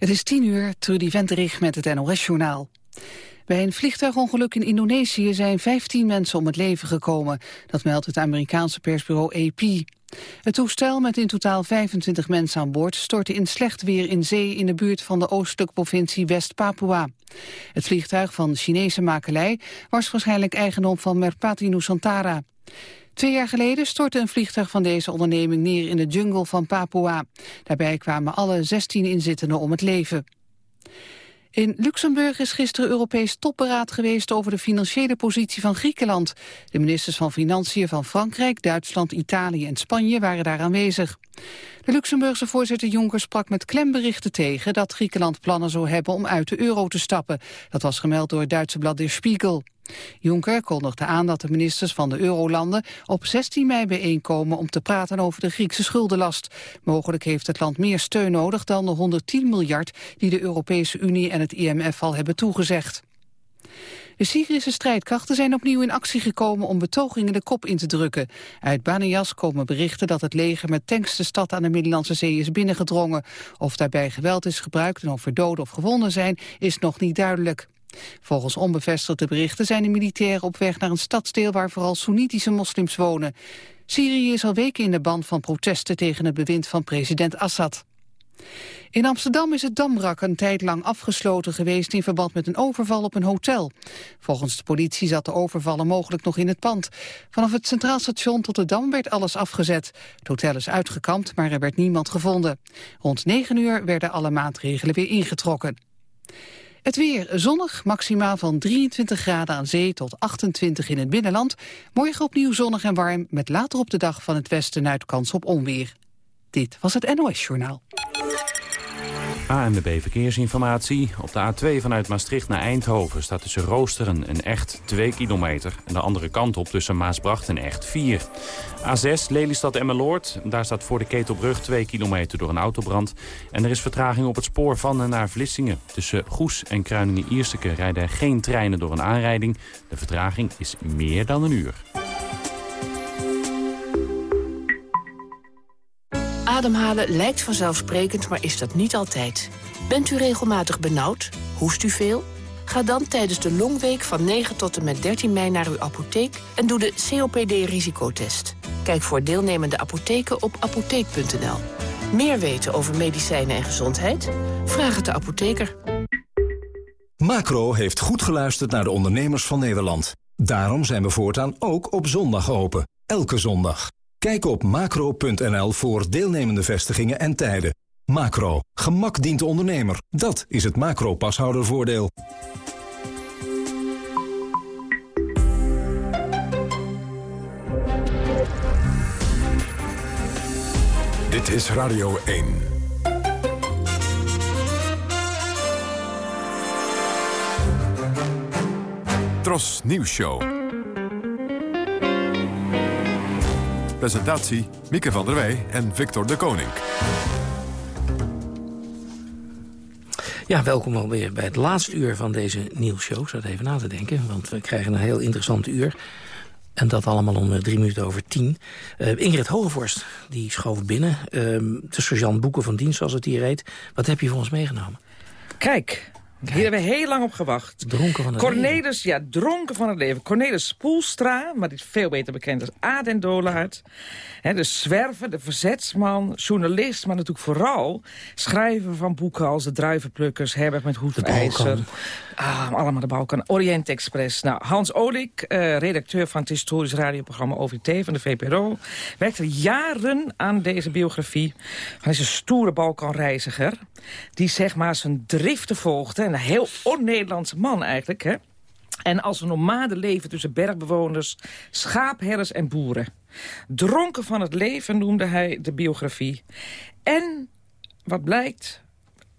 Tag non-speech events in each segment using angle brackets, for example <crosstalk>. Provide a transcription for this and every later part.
Het is tien uur, Trudy Venterich met het NOS-journaal. Bij een vliegtuigongeluk in Indonesië zijn 15 mensen om het leven gekomen. Dat meldt het Amerikaanse persbureau AP. Het toestel met in totaal 25 mensen aan boord stortte in slecht weer in zee in de buurt van de oostelijke provincie West-Papua. Het vliegtuig van Chinese makelij was waarschijnlijk eigendom van Merpati Nusantara. Twee jaar geleden stortte een vliegtuig van deze onderneming neer in de jungle van Papua. Daarbij kwamen alle 16 inzittenden om het leven. In Luxemburg is gisteren Europees topberaad geweest over de financiële positie van Griekenland. De ministers van Financiën van Frankrijk, Duitsland, Italië en Spanje waren daar aanwezig. De Luxemburgse voorzitter Juncker sprak met klemberichten tegen dat Griekenland plannen zou hebben om uit de euro te stappen. Dat was gemeld door het Duitse blad Der Spiegel. Juncker kondigde aan dat de ministers van de eurolanden op 16 mei bijeenkomen om te praten over de Griekse schuldenlast. Mogelijk heeft het land meer steun nodig dan de 110 miljard die de Europese Unie en het IMF al hebben toegezegd. De Syrische strijdkrachten zijn opnieuw in actie gekomen om betogingen de kop in te drukken. Uit Banias komen berichten dat het leger met tanks de stad aan de Middellandse Zee is binnengedrongen. Of daarbij geweld is gebruikt en of er doden of gewonden zijn, is nog niet duidelijk. Volgens onbevestigde berichten zijn de militairen op weg naar een stadsdeel waar vooral Soenitische moslims wonen. Syrië is al weken in de band van protesten tegen het bewind van president Assad. In Amsterdam is het Damrak een tijd lang afgesloten geweest in verband met een overval op een hotel. Volgens de politie zat de overvallen mogelijk nog in het pand. Vanaf het Centraal Station tot de Dam werd alles afgezet. Het hotel is uitgekampt, maar er werd niemand gevonden. Rond 9 uur werden alle maatregelen weer ingetrokken. Het weer zonnig, maximaal van 23 graden aan zee tot 28 in het binnenland. Morgen opnieuw zonnig en warm, met later op de dag van het westen uit kans op onweer. Dit was het NOS Journaal. ANWB Verkeersinformatie. Op de A2 vanuit Maastricht naar Eindhoven staat tussen Roosteren en Echt 2 kilometer. En de andere kant op tussen Maasbracht en Echt 4. A6 Lelystad Emmeloord. Daar staat voor de Ketelbrug 2 kilometer door een autobrand. En er is vertraging op het spoor van en naar Vlissingen. Tussen Goes en Kruiningen-Ierseke rijden geen treinen door een aanrijding. De vertraging is meer dan een uur. Ademhalen lijkt vanzelfsprekend, maar is dat niet altijd. Bent u regelmatig benauwd? Hoest u veel? Ga dan tijdens de longweek van 9 tot en met 13 mei naar uw apotheek... en doe de COPD-risicotest. Kijk voor deelnemende apotheken op apotheek.nl. Meer weten over medicijnen en gezondheid? Vraag het de apotheker. Macro heeft goed geluisterd naar de ondernemers van Nederland. Daarom zijn we voortaan ook op zondag open. Elke zondag. Kijk op macro.nl voor deelnemende vestigingen en tijden. Macro. Gemak dient de ondernemer. Dat is het macro-pashoudervoordeel. Dit is Radio 1. Tros Nieuws Show. Presentatie Mieke van der Wij en Victor de Koning. Ja, welkom alweer bij het laatste uur van deze nieuwsshow. Ik zat even na te denken, want we krijgen een heel interessant uur. En dat allemaal om eh, drie minuten over tien. Uh, Ingrid Hogevorst, die schoof binnen. Uh, de sergeant Boeken van Dienst, zoals het hier heet. Wat heb je voor ons meegenomen? Kijk, hier hebben we heel lang op gewacht. Dronken van het Cornelis, leven. ja, dronken van het leven. Cornelis Spoelstra, maar die is veel beter bekend als Aden Dolaert. de zwerver, de verzetsman, journalist, maar natuurlijk vooral... schrijver van boeken als De Druivenplukkers, Herbert met Hoefijzer. Ah, allemaal de Balkan. Orient Express. Nou, Hans Olik, uh, redacteur van het historisch radioprogramma OVT van de VPRO... werkte jaren aan deze biografie. Is een stoere Balkanreiziger... die zeg maar zijn driften volgde. Een heel on-Nederlandse man eigenlijk, hè? En als een nomade leven tussen bergbewoners, schaapherders en boeren. Dronken van het leven noemde hij de biografie. En wat blijkt,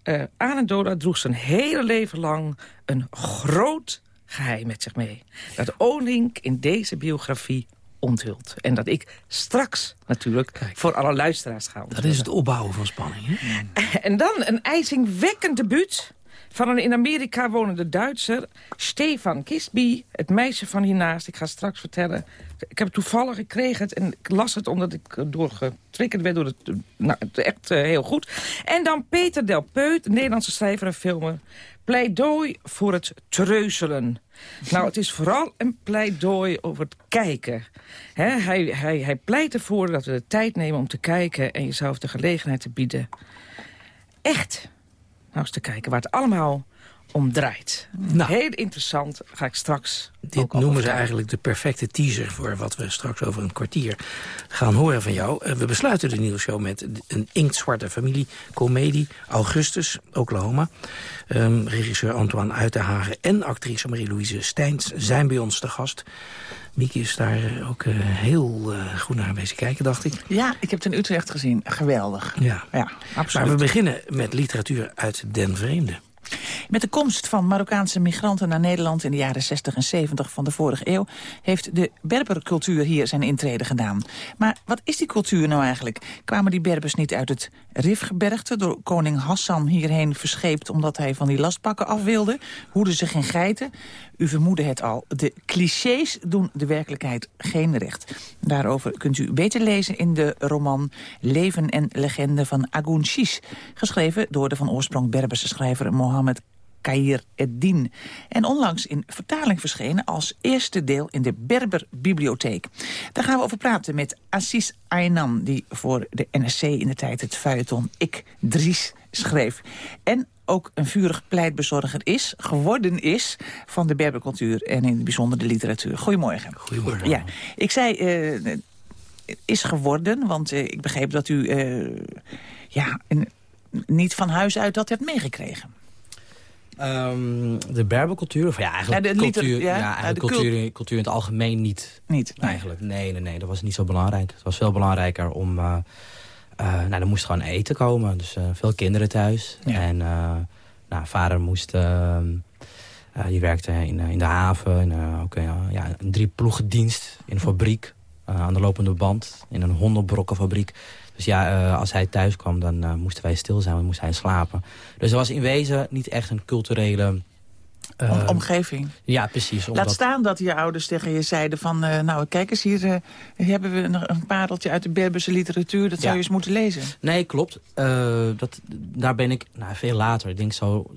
uh, Anendola droeg zijn hele leven lang een groot geheim met zich mee. Dat Olink in deze biografie onthult. En dat ik straks natuurlijk voor alle luisteraars ga Dat is het opbouwen van spanning, hè? En dan een ijzingwekkend debuut Van een in Amerika wonende Duitser, Stefan Kistby. Het meisje van hiernaast, ik ga straks vertellen. Ik heb toevallig gekregen en ik las het omdat ik doorgetriggerd werd door het... Nou, echt uh, heel goed. En dan Peter Del Peut, Nederlandse schrijver en filmer. Pleidooi voor het treuzelen. Nou, het is vooral een pleidooi over het kijken. hij, hij, hij pleit ervoor dat we de tijd nemen om te kijken... en jezelf de gelegenheid te bieden. Echt. Nou eens te kijken waar het allemaal om draait. Nou, Heel interessant, ga ik straks Dit noemen ze eigenlijk de perfecte teaser... voor wat we straks over een kwartier gaan horen van jou. Eh, we besluiten de nieuwsshow met een inktzwarte familie-comedie. Augustus, Oklahoma. Um, regisseur Antoine Uitenhagen en actrice Marie-Louise Steins zijn bij ons te gast. Mieke is daar ook uh, heel uh, goed naar bezig kijken, dacht ik. Ja, ik heb het in Utrecht gezien. Geweldig. Ja, ja absoluut. Maar we beginnen met literatuur uit Den Vreemde. Met de komst van Marokkaanse migranten naar Nederland in de jaren 60 en 70 van de vorige eeuw heeft de Berbercultuur hier zijn intrede gedaan. Maar wat is die cultuur nou eigenlijk? Kwamen die Berbers niet uit het Rifgebergte door koning Hassan hierheen verscheept omdat hij van die lastpakken af wilde? Hoeden ze geen geiten? U vermoedde het al, de clichés doen de werkelijkheid geen recht. Daarover kunt u beter lezen in de roman Leven en Legende van Agun Shish, geschreven door de van oorsprong Berberse schrijver Mohammed Kair Eddin. En onlangs in vertaling verschenen als eerste deel in de Berberbibliotheek. Daar gaan we over praten met Assis Aynan, die voor de NSC in de tijd het feuilleton Ik Dries schreef. En ook een vurig pleitbezorger is, geworden is... van de Berbercultuur en in het bijzonder de literatuur. Goedemorgen. Goedemorgen. Ja, ik zei... Uh, is geworden, want uh, ik begreep dat u uh, ja, niet van huis uit dat hebt meegekregen. Um, de Berbercultuur, of ja, eigenlijk, ja, cultuur, ja, ja, eigenlijk cultuur, cultuur in het algemeen niet. Niet? Eigenlijk, nee, nee, nee, dat was niet zo belangrijk. Het was veel belangrijker om... Uh, uh, nou, er moest gewoon eten komen. Dus uh, veel kinderen thuis. En nou, vader moest... Ehm, die werkte in, in de haven. En, ook ja, een drie ploegendienst in een fabriek. aan de lopende band. In een hondenbrokkenfabriek. Dus ja, uh, als hij thuis kwam, dan uh, moesten wij stil zijn, dan moest hij slapen. Dus er was in wezen niet echt een culturele... Uh, omgeving. Ja, precies. Omdat... Laat staan dat je ouders tegen je zeiden van... nou, kijk eens, hier, hebben we nog een pareltje uit de Berberse literatuur. Dat zou je eens moeten lezen. Nee, klopt. dat, daar ben ik nou, veel later, ik denk zo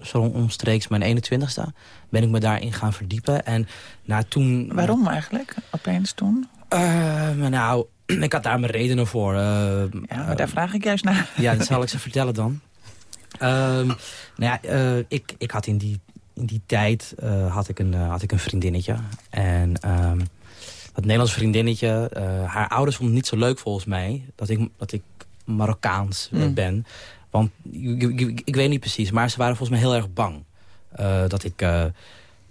zo omstreeks mijn 21ste, ben ik me daarin gaan verdiepen. En nou, toen... Waarom eigenlijk, opeens toen? nou, <clears throat> ik had daar mijn redenen voor. Uh, ja, maar daar vraag ik juist naar. Ja, dat zal ik <laughs> ze vertellen dan. Um, nou ja, uh, ik, ik had in die, in die tijd had ik een, had ik een vriendinnetje. En um, dat Nederlands vriendinnetje, haar ouders vonden het niet zo leuk volgens mij... dat ik, dat ik Marokkaans mm. ben. Want ik, ik, ik, weet niet precies, maar ze waren volgens mij heel erg bang. dat ik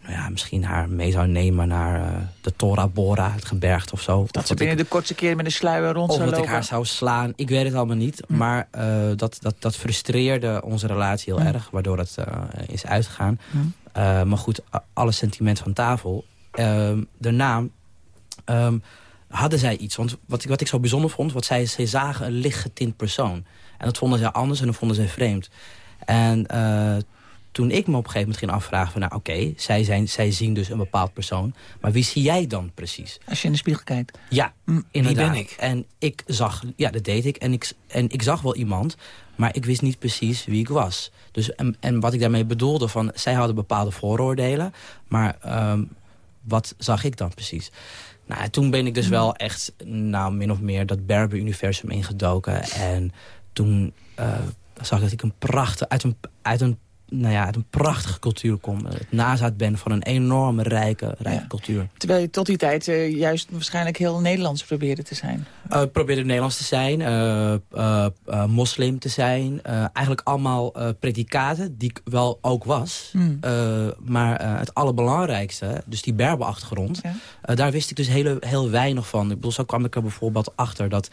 nou ja, misschien haar mee zou nemen naar uh, de Tora Bora, het gebergte of zo. dat ze binnen de kortste keer met een sluier rond zou lopen. Of dat ik haar zou slaan, ik weet het allemaal niet. Hm. Maar uh, dat, dat, dat frustreerde onze relatie heel hm. erg, waardoor het uh, is uitgegaan. Hm. maar goed, alle sentimenten van tafel. Ehm, daarna um, hadden zij iets. Want wat, wat ik zo bijzonder vond, wat zij, zij zagen een lichtgetint persoon. En dat vonden zij anders en dat vonden zij vreemd. En toen ik me op een gegeven moment ging afvragen van... nou oké, zij zij, zij zien dus een bepaald persoon. Maar wie zie jij dan precies? Als je in de spiegel kijkt. Ja, mm, inderdaad. Wie ben ik? En ik zag, ja dat deed ik. En ik, en ik zag wel iemand, maar ik wist niet precies wie ik was. Dus, en, en wat ik daarmee bedoelde, van zij hadden bepaalde vooroordelen. Maar um, wat zag ik dan precies? Nou, toen ben ik dus mm. wel echt, nou, min of meer dat Berber-universum ingedoken. En toen uh, zag ik dat ik een prachtig, uit een, uit een nou ja, uit een prachtige cultuur kom. Het nazaat ben van een enorme rijke, rijke cultuur. Terwijl je tot die tijd uh, juist waarschijnlijk heel Nederlands probeerde te zijn. Uh, probeerde Nederlands te zijn, uh, moslim te zijn. eigenlijk allemaal predicaten, die ik wel ook was. Hmm. maar het allerbelangrijkste, dus die Berber-achtergrond... daar wist ik dus heel, heel weinig van. Ik bedoel, zo kwam ik er bijvoorbeeld achter dat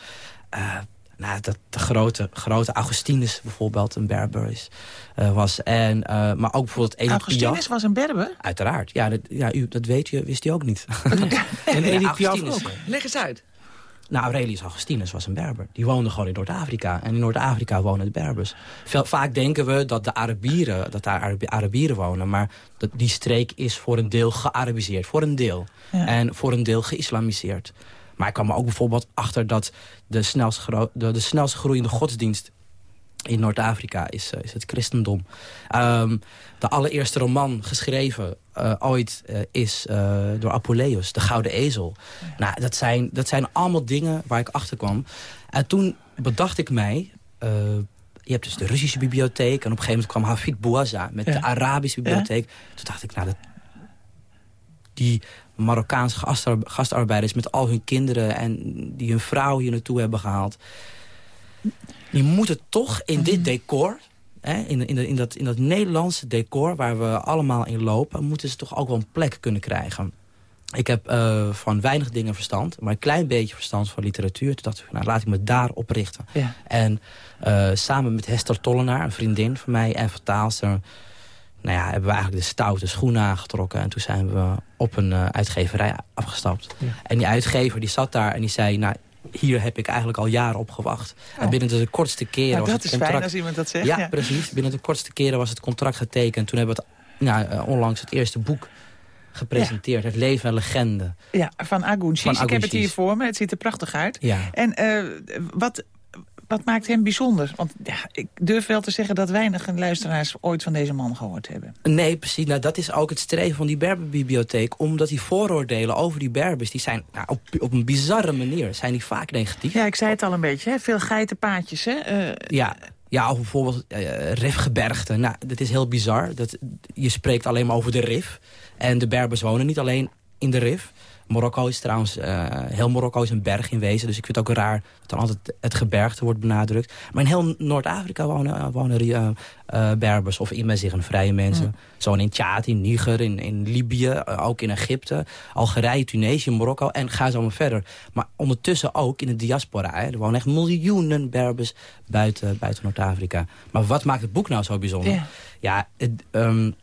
nou, dat de grote, grote Augustinus bijvoorbeeld een Berber is, uh, was. En, uh, maar ook bijvoorbeeld Edith Augustinus Piaf. was een Berber? Uiteraard. Ja, dat, ja u, dat weet je, wist hij ook niet. <laughs> en Edith Piaf ook. Leg eens uit. Nou, Aurelius Augustinus was een Berber. Die woonde gewoon in Noord-Afrika. En in Noord-Afrika wonen de Berbers. Veel, vaak denken we dat, de Arabieren, dat daar Arabieren wonen. Maar dat, die streek is voor een deel gearabiseerd. Voor een deel. En voor een deel geïslamiseerd. Maar ik kwam er ook bijvoorbeeld achter dat de snelst, de, de snelst groeiende godsdienst in Noord-Afrika is, uh, is het christendom. Um, de allereerste roman geschreven uh, ooit uh, is door Apuleius, De Gouden Ezel. Ja. Nou, dat zijn, dat zijn allemaal dingen waar ik achter kwam. En toen bedacht ik mij... je hebt dus de Russische bibliotheek... en op een gegeven moment kwam Hafid Bouaza met ja. de Arabische bibliotheek. Ja. Toen dacht ik, nou, dat, die Marokkaanse gastarbeiders met al hun kinderen... en die hun vrouw hier naartoe hebben gehaald... die moeten toch in dit decor... Hè, in, in, in, dat, in dat Nederlandse decor waar we allemaal in lopen... moeten ze toch ook wel een plek kunnen krijgen. Ik heb uh, van weinig dingen verstand, maar een klein beetje verstand van literatuur. Toen dacht ik, nou, laat ik me daarop richten. Ja. En uh, samen met Hester Tollenaar, een vriendin van mij en vertaalster nou ja, hebben we eigenlijk de stoute schoenen aangetrokken. En toen zijn we op een uh, uitgeverij afgestapt. Ja. En die uitgever die zat daar en die zei... nou, hier heb ik eigenlijk al jaren op gewacht. Oh. En binnen de kortste keren nou, was dat het is contract... fijn als iemand dat zegt. Ja, ja, precies. Binnen de kortste keren was het contract getekend. Toen hebben we het, nou, uh, onlangs het eerste boek gepresenteerd. Ja. Het leven en legende. Ja, van Agunchis. Ik heb het hier voor me. Het ziet er prachtig uit. Ja. En uh, wat, wat maakt hem bijzonder? Want ja, ik durf wel te zeggen dat weinig luisteraars ooit van deze man gehoord hebben. Nee, precies. Nou, dat is ook het streven van die Berberbibliotheek. Omdat die vooroordelen over die Berbers, die zijn nou, op, op een bizarre manier, zijn die vaak negatief. Ja, ik zei het al een beetje. Hè? Veel geitenpaadjes, hè? Uh, ja. Ja, of bijvoorbeeld uh, Rifgebergte. Nou, dat is heel bizar. Dat, je spreekt alleen maar over de Rif. En de Berbers wonen niet alleen in de Rif. Marokko is trouwens, uh, heel Marokko is een berg in wezen. Dus ik vind het ook raar dat dan altijd het gebergte wordt benadrukt. Maar in heel Noord-Afrika wonen, wonen uh, uh, Berbers of een vrije mensen. Mm. Zo in Tjaad, in Niger, in, in Libië, ook in Egypte, Algerije, Tunesië, Marokko en ga zo maar verder. Maar ondertussen ook in de diaspora. Hè. Er wonen echt miljoenen Berbers buiten, buiten Noord-Afrika. Maar wat maakt het boek nou zo bijzonder? Yeah. Ja, het, um,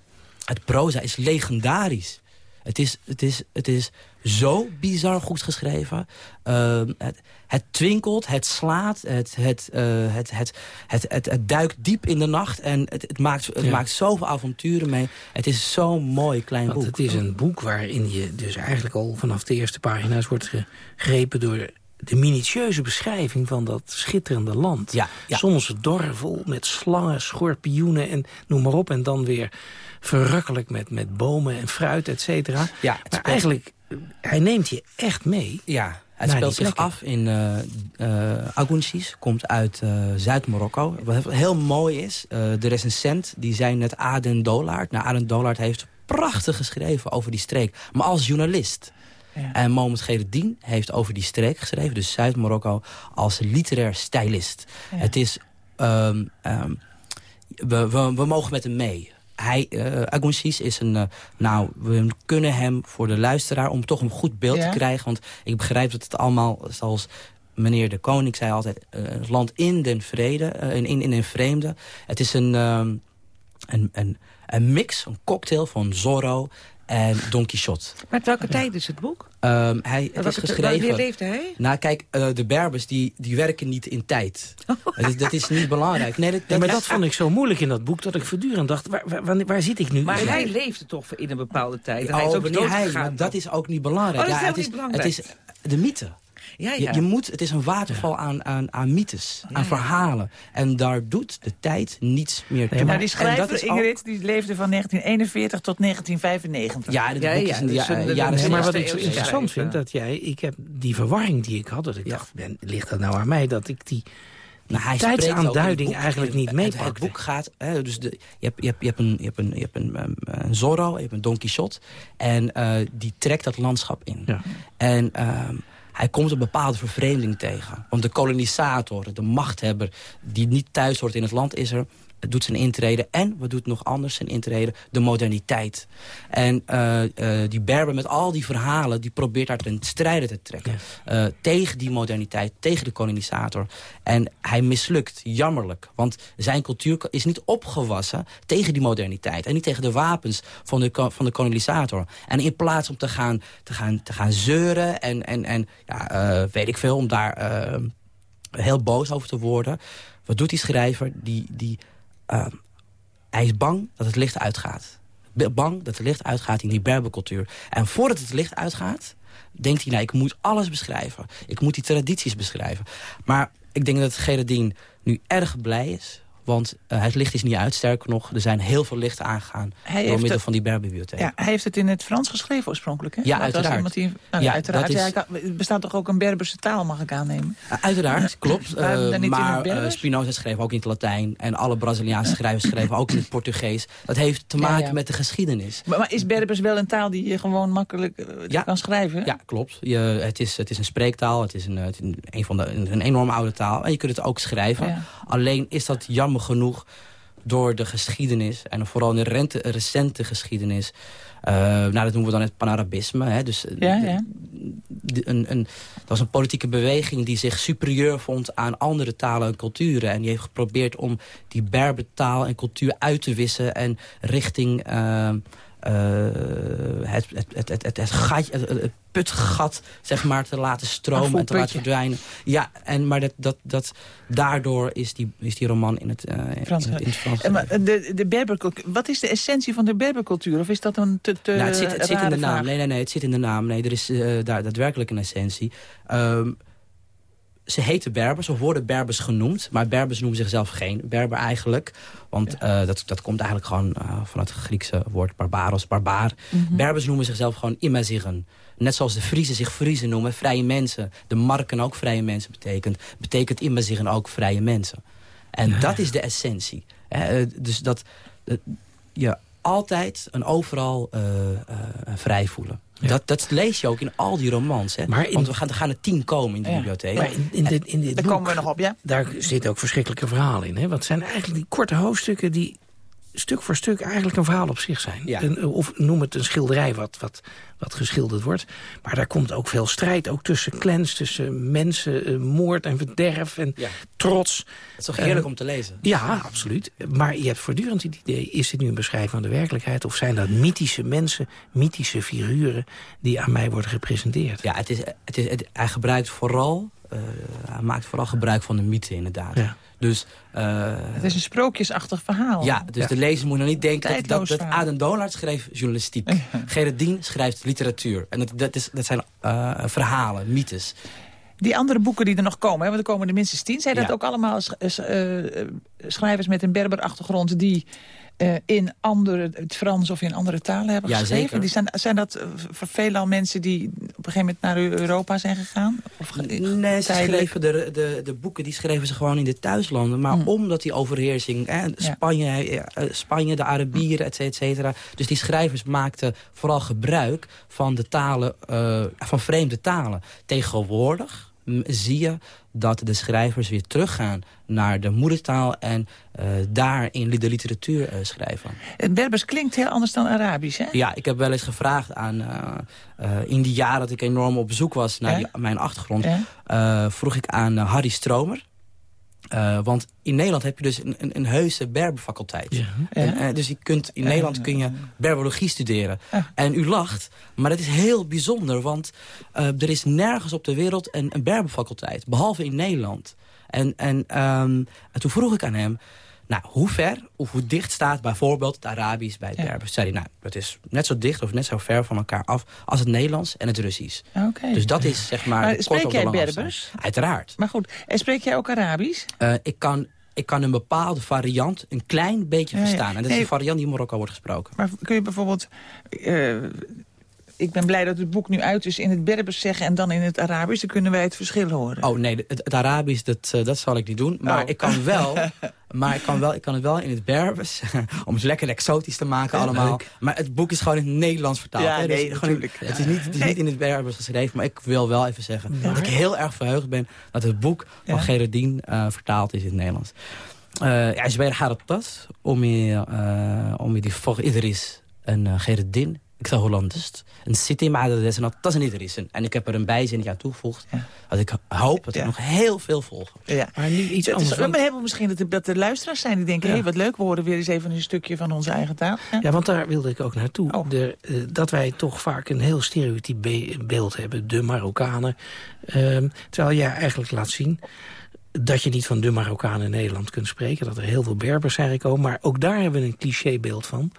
het proza is legendarisch. Het is, het is, het is zo bizar goed geschreven. Uh, het, het, twinkelt, het slaat, het, het, uh, het, het, het, het, het, duikt diep in de nacht. En het, het, maakt, het Ja. maakt zoveel avonturen mee. Het is zo'n mooi klein Want boek. het is een boek waarin je dus eigenlijk al vanaf de eerste pagina's wordt gegrepen door de minutieuze beschrijving van dat schitterende land. Ja, ja. Soms dorvol met slangen, schorpioenen en noem maar op. En dan weer verrukkelijk met, met bomen en fruit, et cetera. Ja, het maar speelt- eigenlijk, eh, hij neemt je echt mee. Ja, het Naar speelt die zich af in uh, uh, Agounsis, komt uit uh, Zuid-Marokko. Wat heel mooi is, uh, de recensent die zei net Aden Dolaert. Nou, Aden Dolaert heeft prachtig geschreven over die streek, maar als journalist. Ja. En Mohamed Gereddin heeft over die streek geschreven, dus Zuid-Marokko, als literair stylist. Ja. Het is, um, um, we, we, we mogen met hem mee. Hij, uh, is een... Uh, nou, we kunnen hem voor de luisteraar... om toch een goed beeld Ja. te krijgen. Want ik begrijp dat het allemaal, zoals meneer de koning zei altijd... Uh, het land in den vrede, in, in, in den vreemde. Het is een, um, een, een, een mix, een cocktail van Zorro en Don Quixote. Maar welke tijd is het boek? Um, hij, het is geschreven... Wanneer leefde hij? Nou, kijk, uh, de Berbers die, die werken niet in tijd. dat, is, dat is niet belangrijk. Nee, dat, Ja, maar dat vond ik zo moeilijk in dat boek dat ik voortdurend dacht, waar, waar, waar, waar zit ik nu? Maar Ja. hij leefde toch in een bepaalde tijd. En hij Oh, is ook hij, doodgegaan. maar dat is ook niet belangrijk. Oh, dat is ja, het, helemaal is, niet het is de mythe. Ja, ja. Je, je moet, het is een waterval aan, aan, aan mythes, aan ja. verhalen. En daar doet de tijd niets meer toe. Maar die en dat schrijver Ingrid die leefde van 1941 tot 1995. Ja, Ja, ja, is in de dus ja- een- een- jaren Nee, maar wat ik zo interessant vind, dat jij, ik heb die verwarring die ik had, dat ik Ja. dacht, ben, ligt dat nou aan mij, dat ik die, die Nou, hij tijdsaanduiding het boek- eigenlijk niet het- Het, meepakte. boek gaat, hè, dus de, je, hebt, je, hebt, je hebt een, je hebt een, je hebt een, um, een Zorro, je hebt een Don Quixote. En uh, die trekt dat landschap in. Ja. En um, hij komt een bepaalde vervreemding tegen. Want de kolonisator, de machthebber die niet thuis hoort in het land is er. Doet zijn intrede. En wat doet nog anders zijn intrede? De moderniteit. En uh, uh, die Berber met al die verhalen... die probeert daar ten strijde te trekken. Uh, tegen die moderniteit, tegen de kolonisator. En hij mislukt, jammerlijk. Want zijn cultuur is niet opgewassen tegen die moderniteit. En niet tegen de wapens van de, van de kolonisator. En in plaats om te gaan, te gaan, te gaan zeuren en, en, en ja, weet ik veel... om daar heel boos over te worden... Wat doet die schrijver? Die, die uh, hij is bang dat het licht uitgaat. Bang dat het licht uitgaat in die berbercultuur. En voordat het licht uitgaat, denkt hij... nou, ik moet alles beschrijven. Ik moet die tradities beschrijven. Maar ik denk dat Gerardine nu erg blij is want uh, het licht is niet uit, sterker nog. Er zijn heel veel lichten aangegaan hij door middel van die Berbibliotheek. Ja, hij heeft het in het Frans geschreven oorspronkelijk, hè? Ja, uiteraard. Die, nou, ja, uiteraard. Is... Ja, bestaat toch ook een Berberse taal, mag ik aannemen? Uh, uiteraard, klopt. Uh, maar Spinoza schreef ook in het Latijn. En alle Braziliaanse schrijvers <laughs> schreven ook in het Portugees. Dat heeft te maken met de geschiedenis. Maar, maar, is Berbers wel een taal die je gewoon makkelijk kan schrijven? Ja, klopt. Je, het, is, het is een spreektaal. Het is een, een, van de, een, enorm oude taal. En je kunt het ook schrijven. Alleen is dat jammer genoeg door de geschiedenis... en vooral in de rente, recente geschiedenis... Uh, nou, dat noemen we dan het panarabisme. Hè? Dus, ja, ja. een, een, dat was een politieke beweging die zich superieur vond aan andere talen en culturen. En die heeft geprobeerd om die Berbertaal en cultuur uit te wissen... en richting... Uh, het, het, het, het, het, het, het, putgat zeg maar, te laten stromen en te laten verdwijnen. Ja, en, maar dat, dat, dat, daardoor is die, is die roman in het, uh, Frans. In het, in het Frans. En maar de, de Berbercultuur, wat is de essentie van de Berbercultuur? Of is dat een te, te nou, het zit, het zit in de naam. Nee, nee, nee, het zit in de naam. Nee, er is uh, daar daadwerkelijk een essentie. Um, ze heten Berbers, of worden Berbers genoemd. Maar Berbers noemen zichzelf geen Berber eigenlijk. Want ja. uh, dat, dat komt eigenlijk gewoon uh, van het Griekse woord barbaros, barbaar. Mm -hmm. Berbers noemen zichzelf gewoon Imazigen. Net zoals de Friesen zich Friesen noemen, vrije mensen. De Marken ook vrije mensen betekent. Betekent Imazigen ook vrije mensen. En ja. dat is de essentie. Uh, dus dat je altijd en overal vrij voelen. Ja. Dat, dat lees je ook in al die romans. Hè? Maar in, Want we gaan, er gaan er tien komen in de ja. bibliotheek. Maar in, in, dit, in dit Daar boek, komen we nog op, ja. Daar zitten ook verschrikkelijke verhalen in. Hè? Want het zijn eigenlijk die korte hoofdstukken... die stuk voor stuk eigenlijk een verhaal op zich zijn. Ja. Een, of noem het een schilderij wat, wat, wat geschilderd wordt. Maar daar komt ook veel strijd, ook tussen clans, tussen mensen, uh, moord en verderf en ja. trots. Het is toch heerlijk uh, om te lezen? Ja, absoluut. Maar je hebt voortdurend het idee, is dit nu een beschrijving van de werkelijkheid... of zijn dat mythische mensen, mythische figuren die aan mij worden gepresenteerd? Ja, het is, het is, het, hij gebruikt vooral... Uh, hij maakt vooral gebruik van de mythe inderdaad. Ja. Dus, uh, het is een sprookjesachtig verhaal. Ja, dus ja. de lezer moet nog niet denken dat, dat, dat Adam Donald schreef journalistiek. <laughs> Gerardine schrijft literatuur. En dat, dat, is, dat zijn uh, verhalen, mythes. Die andere boeken die er nog komen, hè, want er komen er minstens tien. Zijn dat ja. ook allemaal sch uh, schrijvers met een Berber-achtergrond... die uh, in andere, het Frans of in andere talen hebben ja, geschreven? Zeker. Die zijn, zijn dat voor veelal mensen die op een gegeven moment naar Europa zijn gegaan? Of nee, ze schreven de, de, de boeken die schreven ze gewoon in de thuislanden. Maar hmm. omdat die overheersing, eh, Spanje, ja. Spanje, de Arabieren, et cetera. Dus die schrijvers maakten vooral gebruik van de talen, uh, van vreemde talen. Tegenwoordig zie je dat de schrijvers weer teruggaan naar de moedertaal... en uh, daar in de literatuur uh, schrijven. Het Berbers klinkt heel anders dan Arabisch, hè? Ja, ik heb wel eens gevraagd aan... Uh, in die jaren dat ik enorm op bezoek was naar ja? die, mijn achtergrond... Ja? vroeg ik aan Harry Stromer... Uh, want in Nederland heb je dus een, een, een heuse berberfaculteit. Ja. En, uh, dus je kunt, in Nederland kun je berberologie studeren. En u lacht, maar dat is heel bijzonder. Want uh, er is nergens op de wereld een, een berberfaculteit. Behalve in Nederland. En, en, um, en toen vroeg ik aan hem... Nou, hoe ver of hoe dicht staat bijvoorbeeld het Arabisch bij het ja. Berbers? Zei hij, nou, dat is net zo dicht of net zo ver van elkaar af als het Nederlands en het Russisch. Okay. Dus dat is zeg maar... maar spreek jij Berbers? Uiteraard. Maar goed, en spreek jij ook Arabisch? Uh, ik kan ik kan een bepaalde variant een klein beetje verstaan. Ja, ja. En dat is de variant die in Marokko wordt gesproken. Maar kun je bijvoorbeeld... Uh, ik ben blij dat het boek nu uit is in het Berbers zeggen... en dan in het Arabisch, dan kunnen wij het verschil horen. Oh nee, het, het Arabisch, dat, uh, dat zal ik niet doen. Maar oh. ik kan wel... <laughs> Maar ik kan, wel, ik kan het wel in het Berbers, <laughs> om het lekker exotisch te maken ja, allemaal. Leuk. Maar het boek is gewoon in het Nederlands vertaald. Ja, hè? nee, dus natuurlijk. Het is, niet, het is niet in het Berbers geschreven, maar ik wil wel even zeggen... Ja. dat ik heel erg verheugd ben dat het boek van Gerardine uh, vertaald is in het Nederlands. عجباني حاربطات أمي أمي دي فوق إدريس en خير الدين ik zou Hollandisch. Een city, maar dat is, dat is een iedereen. En ik heb er een bijzinnetje aan toegevoegd. Ja. Dat ik hoop dat er nog heel veel volgen. Ja. Maar nu iets anders. Is, we hebben misschien dat, dat er luisteraars zijn die denken... hé, hey, wat leuk, we horen weer eens even een stukje van onze eigen taal. Ja, want daar wilde ik ook naartoe. Oh. De, uh, dat wij toch vaak een heel stereotyp beeld hebben. De Marokkanen. Uh, terwijl jij eigenlijk laat zien dat je niet van de Marokkanen in Nederland kunt spreken. Dat er heel veel Berbers zijn gekomen. Maar ook daar hebben we een clichébeeld van.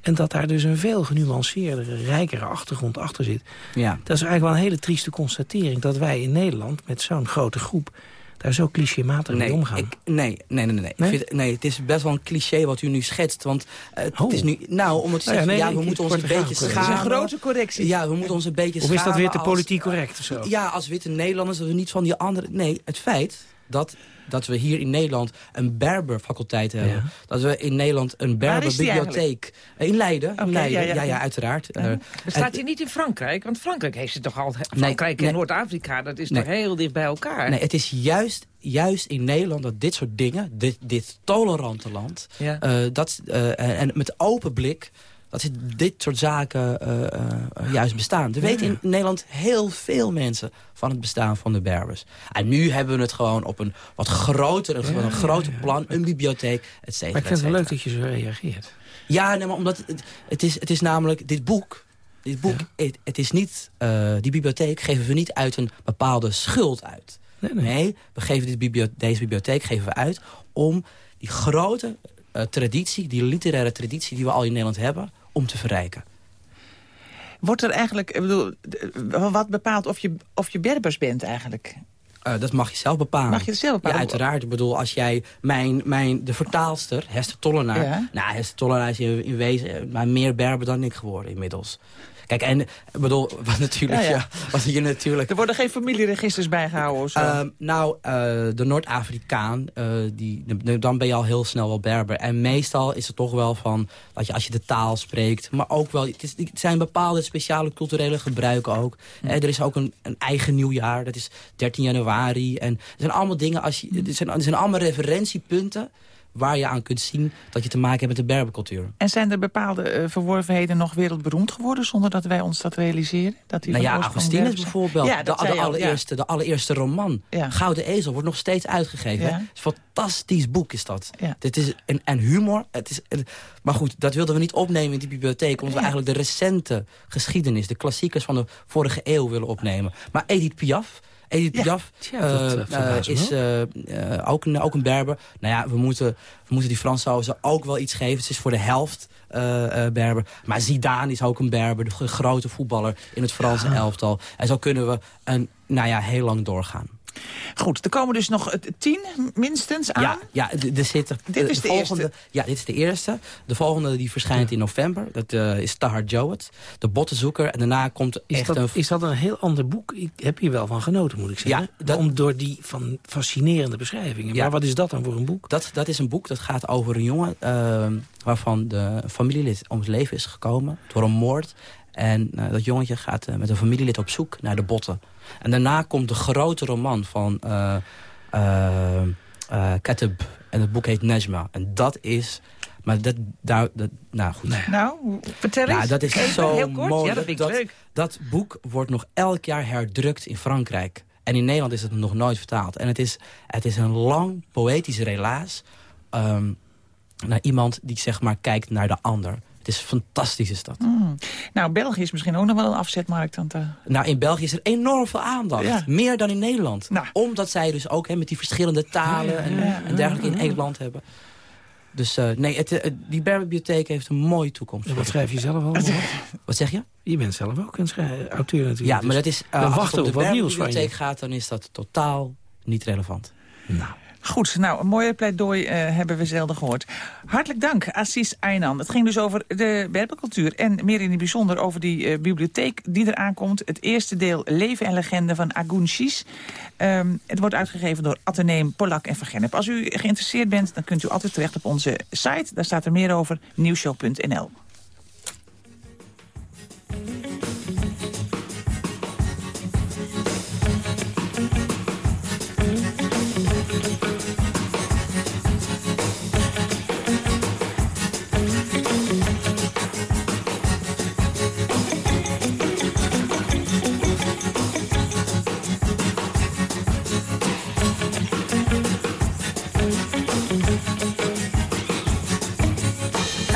En dat daar dus een veel genuanceerdere, rijkere achtergrond achter zit. Ja. Dat is eigenlijk wel een hele trieste constatering... dat wij in Nederland met zo'n grote groep daar zo clichématig nee, mee omgaan. Ik, nee, nee, nee, nee. Nee? Vind, nee? het is best wel een cliché wat u nu schetst. Want uh, het is nu, nou, omdat u zegt, ja, we moeten ons een beetje schamen. Het is een grote correctie. Ja, we moeten ons een beetje schamen. Of is dat weer te politiek correct of zo? Ja, als witte Nederlanders, dat we niet van die andere... Nee, het feit dat dat we hier in Nederland een Berber-faculteit hebben. Dat we in Nederland een Berber-bibliotheek... In Leiden, in Leiden. Ja, ja, uiteraard. Uh, staat hij niet in Frankrijk? Want Frankrijk heeft het toch al... Frankrijk en Noord-Afrika, dat is toch heel dicht bij elkaar? Nee, het is juist juist in Nederland dat dit soort dingen, dit, dit tolerante land... Uh, dat, uh, en met open blik dat dit soort zaken uh, juist bestaan. Er weten in Nederland heel veel mensen van het bestaan van de Berbers. En nu hebben we het gewoon op een wat groter, een groter plan, een bibliotheek, et cetera. Maar ik vind het leuk dat je zo reageert. Ja, nee, maar omdat het, het, is, het is namelijk dit boek... Dit boek, het, het, is niet, uh, die bibliotheek geven we niet uit een bepaalde schuld uit. Nee, nee. nee we geven dit bibliotheek, deze bibliotheek geven we uit om die grote uh, traditie, die literaire traditie die we al in Nederland hebben om te verrijken. Wordt er eigenlijk, ik bedoel, wat bepaalt of je, of je Berbers bent eigenlijk? Uh, dat mag je zelf bepalen. Mag je zelf bepalen? Ja, uiteraard. Ik bedoel, als jij mijn, mijn, de vertaalster, Hester Tollenaar... Nou, Hester Tollenaar is in, in wezen maar meer Berber dan ik geworden inmiddels. Kijk, en ik bedoel, wat natuurlijk, ja, wat je natuurlijk... Er worden geen familieregisters bijgehouden of zo? Uh, nou, uh, de Noord-Afrikaan, uh, die, dan ben je al heel snel wel Berber. En meestal is het toch wel van, dat je, als je de taal spreekt... maar ook wel, het, is, het zijn bepaalde speciale culturele gebruiken ook. Hm. er is ook een, een, eigen nieuwjaar, dat is 13 januari. En er zijn allemaal dingen, als je, er, zijn, er zijn allemaal referentiepunten waar je aan kunt zien dat je te maken hebt met de berbercultuur. En zijn er bepaalde uh, verworvenheden nog wereldberoemd geworden... zonder dat wij ons dat realiseren? Dat die nou ja, Augustinus bijvoorbeeld, ja, de, de, allereerste, de allereerste roman. Gouden Ezel wordt nog steeds uitgegeven. Een fantastisch boek is dat. Dit is, en, en humor. Het is, maar goed, dat wilden we niet opnemen in die bibliotheek... omdat we eigenlijk de recente geschiedenis... de klassiekers van de vorige eeuw willen opnemen. Maar Edith Piaf Edith Piaf ja, uh, is ook, een, ook een Berber. Nou ja, we moeten, we moeten die Fransozen ook wel iets geven. Het is voor de helft Berber. Maar Zidane is ook een Berber, de grote voetballer in het Franse elftal. En zo kunnen we een, nou ja, heel lang doorgaan. Goed, er komen dus nog tien minstens aan. Ja, ja er zit, dit is de, volgende, eerste? Ja, dit is de eerste. De volgende die verschijnt in november. Dat uh, is Tahar Jowett, de bottenzoeker. En daarna komt is echt dat, een... Is dat een heel ander boek? Ik heb hier wel van genoten, moet ik zeggen. Ja, dat... Om, door die van fascinerende beschrijvingen. Ja, maar wat is dat dan voor een boek? Dat, dat is een boek dat gaat over een jongen... Uh, waarvan de familielid om het leven is gekomen door een moord. En uh, dat jongetje gaat uh, met een familielid op zoek naar de botten. En daarna komt de grote roman van uh, uh, Kateb. En het boek heet Nejma. En dat is... Maar dat, daar, dat, nou goed. Nou, vertel eens. Ja, dat is zo heel kort. mooi. Ja, dat, dat, leuk. dat boek wordt nog elk jaar herdrukt in Frankrijk. En in Nederland is het nog nooit vertaald. En het is, het is een lang poëtisch relaas... Um, naar iemand die zeg maar kijkt naar de ander. Het is een fantastische stad. Mm. Nou, België is misschien ook nog wel een afzetmarkt. Want, uh... Nou, in België is er enorm veel aandacht. Meer dan in Nederland. Nou. Omdat zij dus ook hè, met die verschillende talen en, en, dergelijke in één land hebben. Dus uh, nee, het, uh, die Berbibliotheek heeft een mooie toekomst. En wat schrijf je zelf al? <laughs> wat zeg je? Je bent zelf ook een auteur natuurlijk. Ja, maar dat is, uh, als het op de Berbibliotheek gaat, dan is dat totaal niet relevant. Nou. Goed, nou, een mooie pleidooi uh, hebben we zelden gehoord. Hartelijk dank, Assis Aynan. Het ging dus over de berbercultuur en meer in het bijzonder over die uh, bibliotheek die eraan komt. Het eerste deel Leven en Legende van Agun. Um, het wordt uitgegeven door Atheneum, Polak en Vergennep. Als u geïnteresseerd bent, dan kunt u altijd terecht op onze site. Daar staat er meer over, nieuwshow.nl.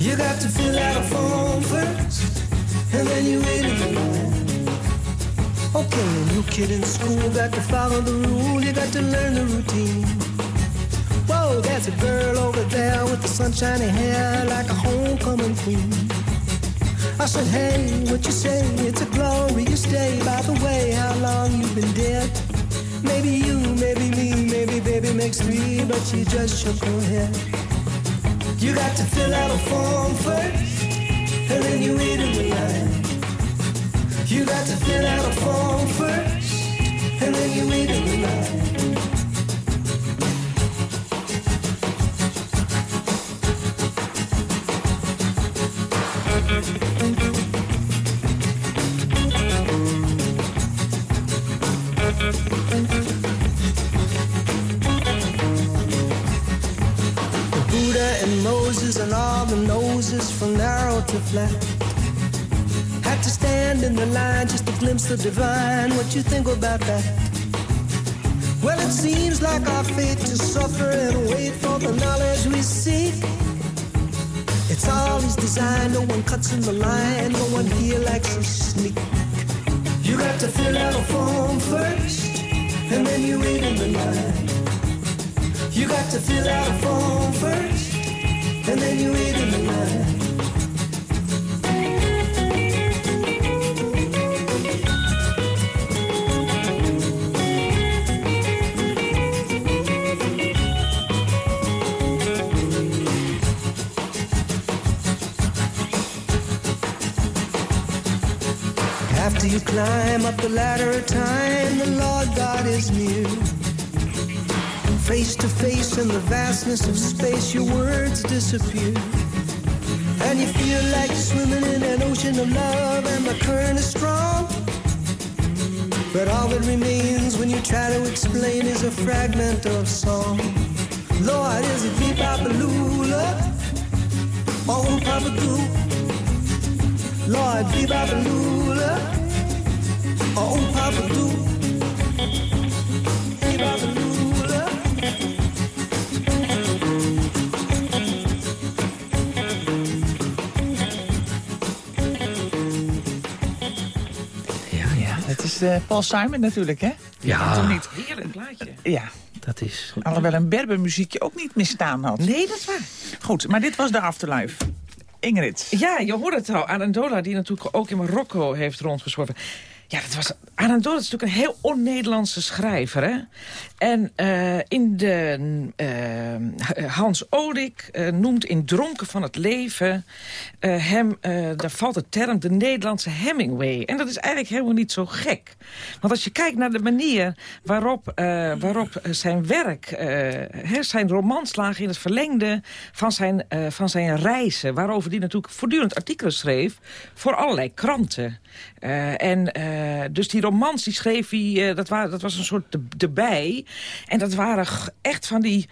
You got to fill out a form first, and then you wait the line. Okay, a new kid in school, got to follow the rule, you got to learn the routine. Whoa, there's a girl over there with the sunshiny hair like a homecoming queen. I said, hey, what you say? It's a glorious day. By the way, how long you been dead? Maybe you, maybe me, maybe baby makes three, but she just shook her head. You got to fill out a form first, and then you wait in the line. You got to fill out a form first, and then you wait in the line. Flat had to stand in the line just a glimpse of divine. What you think about that? Well, it seems like our fate to suffer and wait for the knowledge we seek. It's all his design. No one cuts in the line. No one here likes to sneak. You got to fill out a form first, and then you wait in the line. You got to fill out a form first, and then you wait in the line. You climb up the ladder of time, the Lord God is near. Face to face in the vastness of space, your words disappear. And you feel like swimming in an ocean of love, and the current is strong. But all that remains when you try to explain is a fragment of song. Lord, is it deep Lula? Oh, Papa Goo. Lord, deep Lula? Oh, Papa ja. Het is eh, Paul Simon natuurlijk, hè? Ja, Toen niet. Heerlijk plaatje. Ja, dat is... alhoewel een berbermuziekje ook niet misstaan had. Nee, dat is waar. Goed, maar dit was de Afterlife. Ingrid. Ja, je hoort het al. Arandola, die natuurlijk ook in Marokko heeft rondgezworven. Ja, dat was, Arandola is natuurlijk een heel on-Nederlandse schrijver. Hè? En eh, in de, eh, Hans Odik eh, noemt in Dronken van het Leven... hem, daar valt de term de Nederlandse Hemingway. En dat is eigenlijk helemaal niet zo gek. Want als je kijkt naar de manier waarop, waarop zijn werk... hè, zijn romans lagen in het verlengde van zijn, van zijn reizen... waarover hij natuurlijk voortdurend artikelen schreef... voor allerlei kranten. En eh, dus die romans die schreef hij, eh, dat, waren, dat was een soort de- erbij. En dat waren echt van die,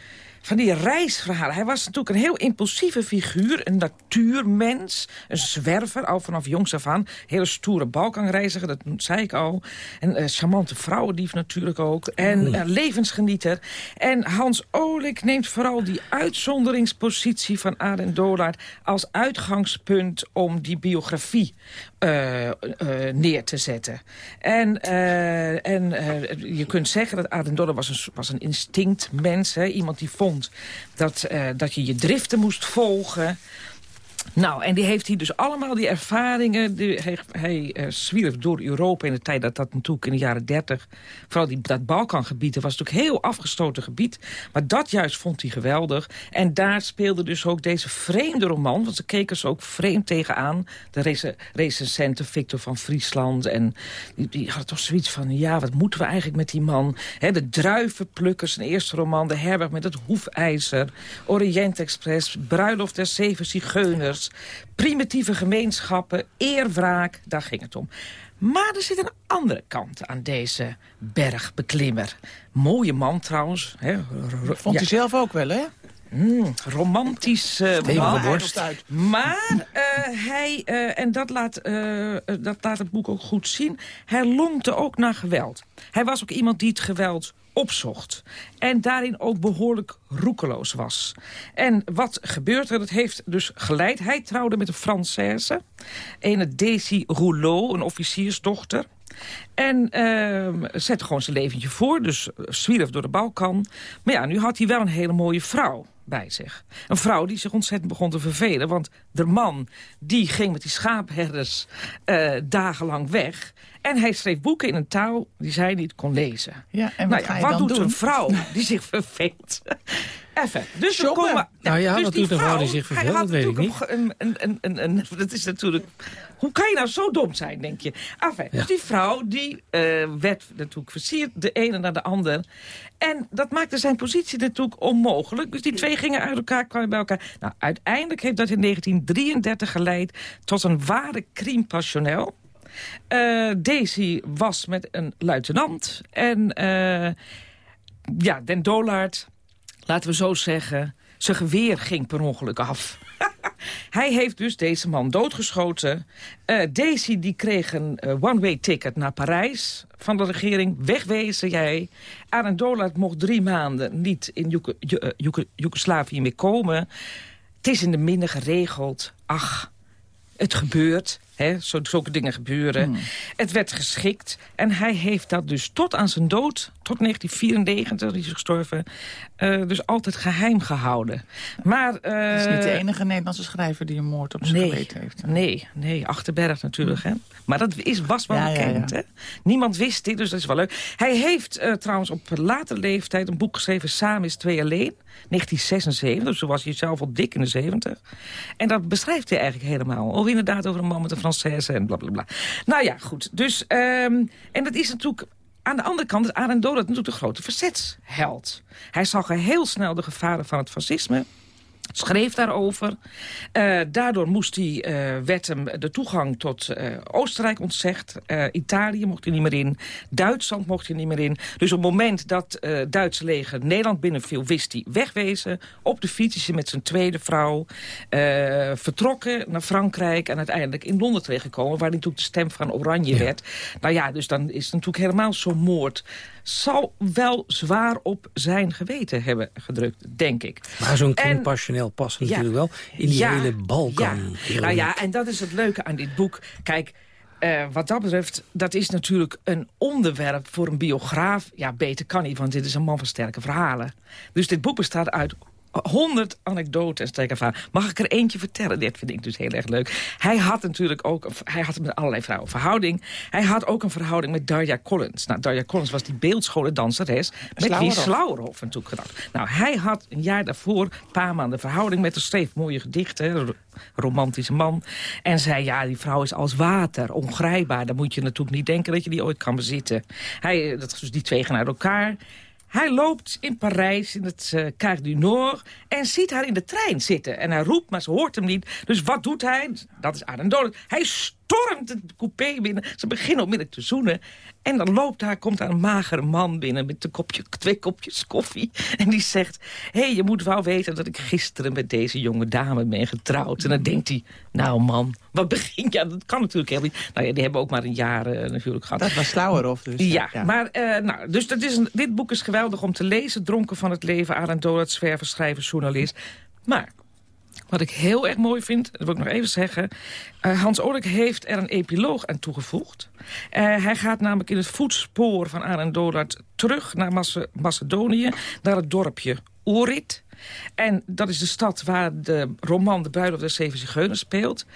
van die reisverhalen. Hij was natuurlijk een heel impulsieve figuur, een natuurmens, een zwerver, al vanaf jongs af aan. Hele stoere balkanreiziger, dat zei ik al. En eh, charmante vrouwendief natuurlijk ook. En eh, levensgenieter. En Hans Olik neemt vooral die uitzonderingspositie van Arend Dolaert... als uitgangspunt om die biografie eh, eh, neer te zetten. En, eh, en je kunt zeggen dat Arend Dolaert was een, was een instinctmens. Hè? Iemand die vond dat, dat je je driften moest volgen... Nou, en die heeft hij dus allemaal, die ervaringen... Die, hij hij eh, zwierf door Europa in de tijd dat dat natuurlijk in de jaren dertig... vooral die, dat Balkangebied, dat was natuurlijk heel afgestoten gebied. Maar dat juist vond hij geweldig. En daar speelde dus ook deze vreemde roman... want ze keken ze ook vreemd tegenaan. De recensente Victor van Friesland. En die, die toch zoiets van... ja, wat moeten we eigenlijk met die man? De Druivenplukkers, zijn eerste roman. De herberg met het hoefijzer. Orient Express. Bruiloft der Zeven Zigeuners. Primitieve gemeenschappen, eerwraak, daar ging het om. Maar er zit een andere kant aan deze bergbeklimmer. Mooie man trouwens. Hè. Vond hij zelf ook wel, hè? Mm, romantisch uh, man. borst. Maar uh, hij, uh, en dat laat, dat laat het boek ook goed zien... hij lonkte ook naar geweld. Hij was ook iemand die het geweld opzocht. En daarin ook behoorlijk roekeloos was. En wat gebeurt er? Dat heeft dus geleid. Hij trouwde met een Française. Ene Daisy Rouleau, een officiersdochter. En uh, zette gewoon zijn leventje voor. Dus zwierf door de Balkan. Maar ja, nu had hij wel een hele mooie vrouw bij zich. Een vrouw die zich ontzettend begon te vervelen. Want de man die ging met die schaapherders uh, dagenlang weg. En hij schreef boeken in een taal die zij niet kon lezen. Ja, en wat, nou ja, wat doet doen? een vrouw <laughs> die zich verveelt? <laughs> Even. Dus we komen, Nou ja, dus wat doet een vrouw die zich verveelt? weet ik Een, een, een, een, een, dat is natuurlijk... Hoe kan je nou zo dom zijn, denk je? Enfin, Dus die vrouw, die eh, werd natuurlijk versierd, de ene naar de ander. En dat maakte zijn positie natuurlijk onmogelijk. Dus die twee gingen uit elkaar, kwamen bij elkaar. Nou, uiteindelijk heeft dat in 1933 geleid tot een ware crime passionnel. Eh, Daisy was met een luitenant. En eh, ja, Den Dolaert, laten we zo zeggen... zijn geweer ging per ongeluk af. <laughs> Hij heeft dus deze man doodgeschoten. Eh, Daisy die kreeg een one-way ticket naar Parijs van de regering. Wegwezen jij. Arend Dolaert mocht drie maanden niet in Joeke- Jo- eh, Joeke- Joegoslavië meer komen. Het is in de minne geregeld. Ach, het gebeurt. Hè, zo, zulke dingen gebeuren. Het werd geschikt. En hij heeft dat dus tot aan zijn dood, tot 1994 is hij gestorven... eh, dus altijd geheim gehouden. Maar, Het is niet de eh, enige Nederlandse schrijver die een moord op zijn Nee, geweten heeft. nee, nee, Achterberg natuurlijk. Hè? Maar dat is, was wel Ja, bekend. ja. Hè? Niemand wist dit, dus dat is wel leuk. Hij heeft eh, trouwens op latere leeftijd een boek geschreven... Samen is twee alleen, 1976. Dus toen was hij zelf al dik in de 70. En dat beschrijft hij eigenlijk helemaal. Of inderdaad over een man met een Française en blablabla. Nou ja, goed. Dus, ehm, en dat is natuurlijk... Aan de andere kant is Arend Dolat natuurlijk de grote verzetsheld. Hij zag heel snel de gevaren van het fascisme schreef daarover. Eh, daardoor moest hij, eh, werd hem de toegang tot eh, Oostenrijk ontzegd. Italië mocht hij niet meer in. Duitsland mocht hij niet meer in. Dus op het moment dat het Duitse leger Nederland binnenviel... wist hij wegwezen. Op de fiets is hij met zijn tweede vrouw vertrokken naar Frankrijk... en uiteindelijk in Londen terechtgekomen... waar hij natuurlijk de stem van Oranje werd. Nou ja, dus dan is het natuurlijk helemaal zo'n moord... zal wel zwaar op zijn geweten hebben gedrukt, denk ik. Maar zo'n crime passioneel past Ja. natuurlijk wel in die Ja, hele Balkan. Ja. Nou ja, en dat is het leuke aan dit boek. Kijk, eh, wat dat betreft, dat is natuurlijk een onderwerp voor een biograaf. Ja, beter kan niet, want dit is een man van sterke verhalen. Dus dit boek bestaat uit honderd sterke verhalen. Mag ik er eentje vertellen? Dit vind ik dus heel erg leuk. Hij had natuurlijk ook, hij had met allerlei vrouwen verhouding. Hij had ook een verhouding met Darja Collins. Nou, Darja Collins was die beeldscholendanseres met wie. Slauerhoff natuurlijk gedacht. Nou, hij had een jaar daarvoor, een paar maanden verhouding met een schreef mooie gedichten. Een romantische man. En zei, ja, die vrouw is als water, ongrijpbaar. Dan moet je natuurlijk niet denken dat je die ooit kan bezitten. Hij, eh, dat, dus die twee gaan uit elkaar. Hij loopt in Parijs, in het uh, du Nord... en ziet haar in de trein zitten. En hij roept, maar ze hoort hem niet. Dus wat doet hij? Dat is Arend Dolan. Hij stormt het coupé binnen. Ze beginnen onmiddellijk te zoenen. En dan loopt daar, komt daar een magere man binnen... met een kopje, twee kopjes koffie. En die zegt... hé, hey, je moet wel weten dat ik gisteren met deze jonge dame ben getrouwd. En dan denkt hij... nou man, wat begin je? Dat kan natuurlijk helemaal niet. Nou ja, die hebben ook maar een jaar eh, natuurlijk gehad. Dat was Slauerhoff dus. Ja, maar eh, nou, dus dat is een, dit boek is geweldig om te lezen. Dronken van het leven, Arend Dolat, zwerver, schrijver, journalist. Maar wat ik heel erg mooi vind, dat wil ik nog even zeggen... eh, Hans Oorlik heeft er een epiloog aan toegevoegd. Eh, hij gaat namelijk in het voetspoor van Arend Dolat terug naar Mace- Macedonië... naar het dorpje Oerit. En dat is de stad waar de roman De Bruiloft der Zeven Zigeuners speelt.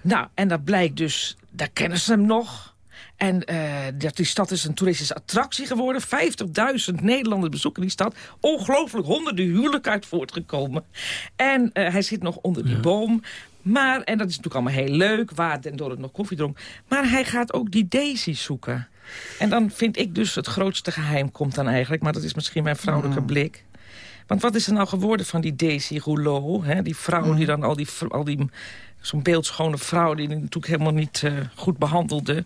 Nou, en dat blijkt dus, daar kennen ze hem nog... En eh, dat die stad is een toeristische attractie geworden. 50.000 Nederlanders bezoeken die stad. Ongelooflijk honderden huwelijken uit voortgekomen. En eh, hij zit nog onder die boom. Maar, en dat is natuurlijk allemaal heel leuk, waar Den Dorrit nog koffie dronk. Maar hij gaat ook die Daisy zoeken. En dan vind ik dus het grootste geheim komt dan eigenlijk... maar dat is misschien mijn vrouwelijke blik... Want wat is er nou geworden van die Daisy Rouleau? Hè? Die vrouw die dan al die, al die zo'n beeldschone vrouw... die natuurlijk helemaal niet uh, goed behandelde.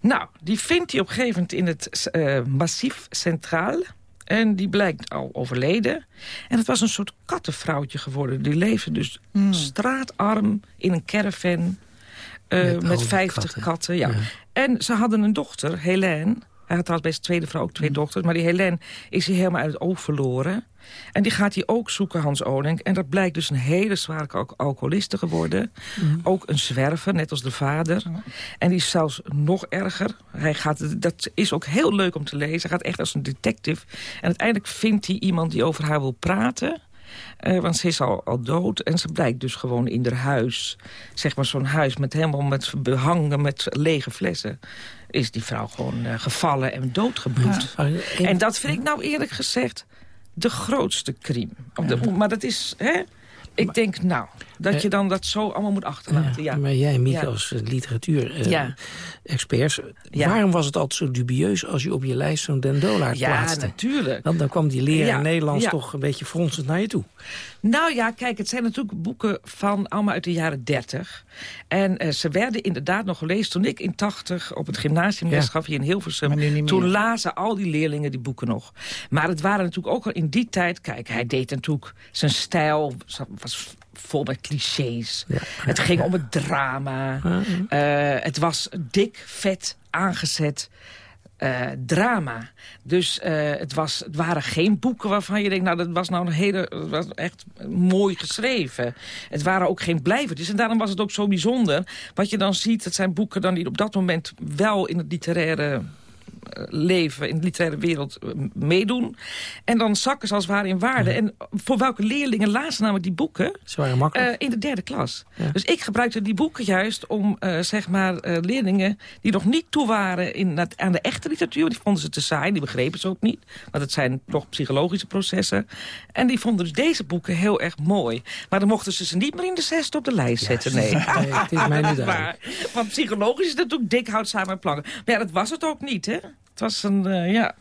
Nou, die vindt hij op een gegeven moment in het uh, Massief Centraal... En die blijkt al overleden. En het was een soort kattenvrouwtje geworden. Die leefde dus mm. straatarm in een caravan... Uh, met, met 50 katten. katten ja. ja. En ze hadden een dochter, Helene. Hij had trouwens bij zijn tweede vrouw ook twee mm. dochters. Maar die Helene is hij helemaal uit het oog verloren. En die gaat hij ook zoeken, Hans Olink. En dat blijkt dus een hele zware alcoholiste geworden. Mm. Ook een zwerver, net als de vader. En die is zelfs nog erger. Hij gaat, dat is ook heel leuk om te lezen. Hij gaat echt als een detective. En uiteindelijk vindt hij iemand die over haar wil praten... Uh, want ze is al, al dood en ze blijkt dus gewoon in haar huis... zeg maar zo'n huis met helemaal met behangen met lege flessen... is die vrouw gewoon uh, gevallen en doodgebloed. Ja. En dat vind ik nou eerlijk gezegd de grootste crime. De, maar dat is... Hè, ik denk, nou, dat eh, je dan dat zo allemaal moet achterlaten. Ja, Maar jij, Mieke, als literatuur-experts... waarom was het altijd zo dubieus als je op je lijst zo'n Den Dolaert plaatste? Ja, natuurlijk. Dan, dan kwam die leraar Nederlands toch een beetje fronsend naar je toe. Nou ja, kijk, het zijn natuurlijk boeken van allemaal uit de jaren 30. En ze werden inderdaad nog gelezen toen ik in 80 op het gymnasium les gaf hier in Hilversum. Toen lazen al die leerlingen die boeken nog. Maar het waren natuurlijk ook al in die tijd... Kijk, hij deed natuurlijk... Zijn stijl was vol met clichés. Het ging om het drama. Uh, het was dik, vet, aangezet. Uh, drama. Dus uh, het, was, het waren geen boeken waarvan je denkt... nou, dat was nou een hele... was echt mooi geschreven. Het waren ook geen blijvertjes. En daarom was het ook zo bijzonder. Wat je dan ziet, het zijn boeken dan die op dat moment... wel in het literaire leven in de literaire wereld eh, meedoen. En dan zakken ze als het ware in waarde. En voor welke leerlingen lazen namelijk die boeken? Ze waren makkelijk. Uh, in de derde klas. Dus ik gebruikte die boeken juist om uh, zeg maar uh, leerlingen die nog niet toe waren in dat, aan de echte literatuur. Die vonden ze te saai, die begrepen ze ook niet. Want het zijn toch psychologische processen. En die vonden dus deze boeken heel erg mooi. Maar dan mochten ze ze niet meer in de zesde op de lijst zetten. Nee, <laughs> nee het is mij niet <laughs> Want psychologisch is het natuurlijk dik hout samen planken. Maar ja, dat was het ook niet, hè? Het was een, uh, ja...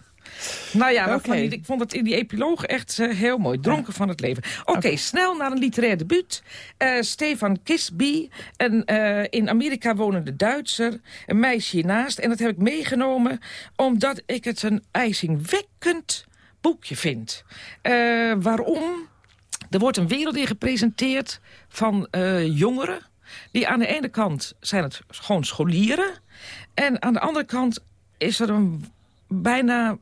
Nou ja, okay. ik vond het in die epiloog echt uh, heel mooi. Dronken van het leven. Oké, okay, snel naar een literair debuut. Uh, Stefan Kisby, een in Amerika wonende Duitser. Een meisje hiernaast. En dat heb ik meegenomen omdat ik het een ijzingwekkend boekje vind. waarom? Er wordt een wereld in gepresenteerd van jongeren. Die aan de ene kant zijn het gewoon scholieren. En aan de andere kant is er een bijna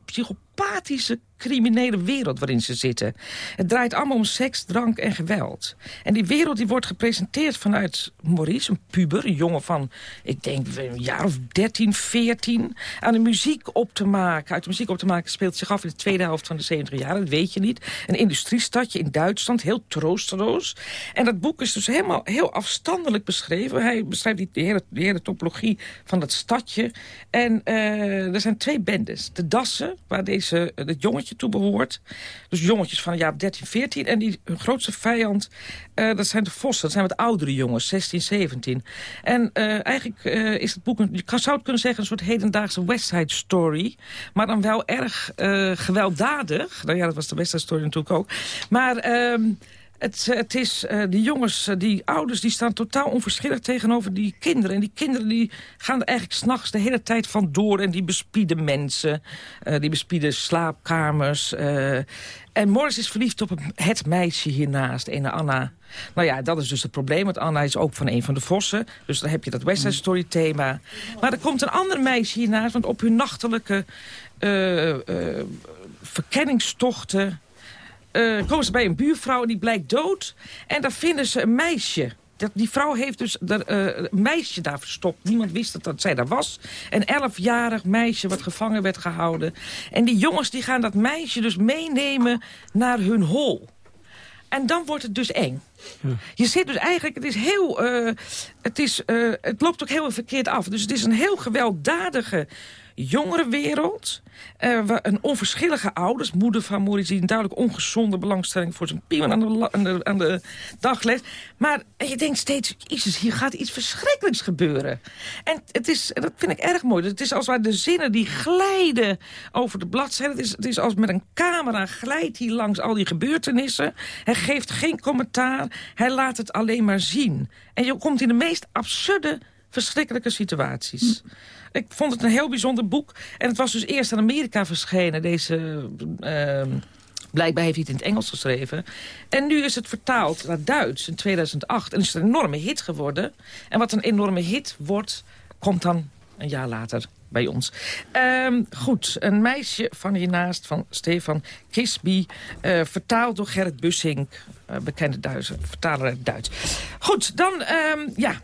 criminele wereld waarin ze zitten. Het draait allemaal om seks, drank en geweld. En die wereld die wordt gepresenteerd vanuit Maurice, een puber, een jongen van, ik denk, een jaar of 13, 14, aan de muziek op te maken. Uit de muziek op te maken speelt zich af in de tweede helft van de 70 jaar, dat weet je niet. Een industriestadje in Duitsland, heel troosteloos. En dat boek is dus helemaal heel afstandelijk beschreven. Hij beschrijft die, hele, hele topologie van dat stadje. En uh, er zijn twee bendes. De Dassen, waar deze, het jongetje toe behoort. Dus jongetjes van de jaar 13, 14. En die, hun grootste vijand, uh, dat zijn de vossen. Dat zijn wat oudere jongens, 16, 17. En uh, eigenlijk is het boek, je zou het kunnen zeggen... een soort hedendaagse West Side Story. Maar dan wel erg gewelddadig. Nou ja, dat was de West Side Story natuurlijk ook. Maar... Ehm, het, het is, uh, die jongens, uh, die ouders, die staan totaal onverschillig tegenover die kinderen. En die kinderen die gaan er eigenlijk s'nachts de hele tijd van door. En die bespieden mensen, uh, die bespieden slaapkamers. en Morris is verliefd op het meisje hiernaast, ene Anna. Nou ja, dat is dus het probleem, want Anna is ook van een van de vossen. Dus dan heb je dat West Side Story thema. Maar er komt een ander meisje hiernaast, want op hun nachtelijke verkenningstochten uh, komen ze bij een buurvrouw en die blijkt dood. En daar vinden ze een meisje. Dat, die vrouw heeft dus uh, een meisje daar verstopt. Niemand wist dat, dat zij daar was. Een elfjarig meisje wat gevangen werd gehouden. En die jongens die gaan dat meisje dus meenemen naar hun hol. En dan wordt het dus eng. Je zit dus eigenlijk, het is heel, uh, het, is, het loopt ook heel verkeerd af. Dus het is een heel gewelddadige jongerenwereld. Uh, een onverschillige ouders, moeder van Maurice... die een duidelijk ongezonde belangstelling voor zijn piemen aan de, de, dag legt. Maar je denkt steeds, hier gaat iets verschrikkelijks gebeuren. En het is, dat vind ik erg mooi. Het is als de zinnen die glijden over de bladzijde. Het is, het is als met een camera glijdt hij langs al die gebeurtenissen. Hij geeft geen commentaar. Hij laat het alleen maar zien. En je komt in de meest absurde verschrikkelijke situaties. Ik vond het een heel bijzonder boek. En het was dus eerst in Amerika verschenen, deze... Uh, Blijkbaar heeft hij het in het Engels geschreven. En nu is het vertaald naar Duits in 2008. En is het een enorme hit geworden. En wat een enorme hit wordt, komt dan een jaar later bij ons. Um, goed, een meisje van hiernaast, van Stefan Kisby... Uh, vertaald door Gerrit Bussink, uh, bekende Duitser, vertaler uit Duits. Goed, dan, um, ja,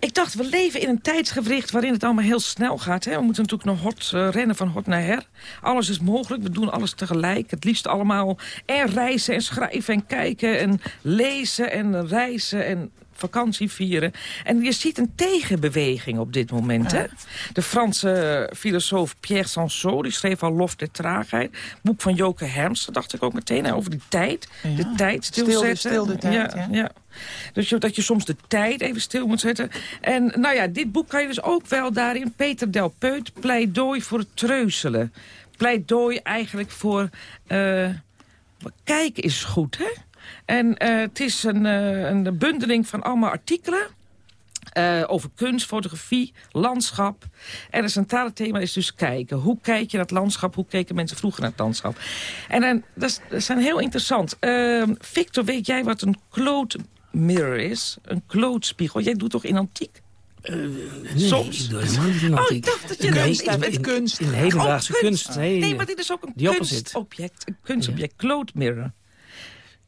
ik dacht, we leven in een tijdsgewricht waarin het allemaal heel snel gaat. Hè? We moeten natuurlijk nog hot uh, rennen van hot naar her. Alles is mogelijk, we doen alles tegelijk. Het liefst allemaal en reizen en schrijven en kijken en lezen en reizen en vakantie vieren. En je ziet een tegenbeweging op dit moment. Hè? De Franse filosoof Pierre Sansot, die schreef al Lof der Traagheid. Boek van Joke Hermsen, dacht ik ook meteen, over die tijd. De tijd stilzetten. Stil de, tijd, ja. ja. Dus dat je soms de tijd even stil moet zetten. En nou ja, dit boek kan je dus ook wel daarin... Peter Del Peut, pleidooi voor het treuzelen. Pleidooi eigenlijk voor... Uh, kijk is goed, hè? En uh, het is een, uh, een bundeling van allemaal artikelen... Uh, over kunst, fotografie, landschap. En het centrale thema is dus kijken. Hoe kijk je naar het landschap? Hoe keken mensen vroeger naar het landschap? En, en dat, is, dat heel interessant. Uh, Victor, weet jij wat een cloud mirror is? Een klootspiegel. Jij doet toch in antiek? Uh, nee, Soms. ik. Oh, ik dacht dat je nee, in, met kunst. In, in hedendaagse oh, kunst. kunst. Nee, nee, maar dit is ook een kunstobject. Een kunstobject, ja. cloud mirror.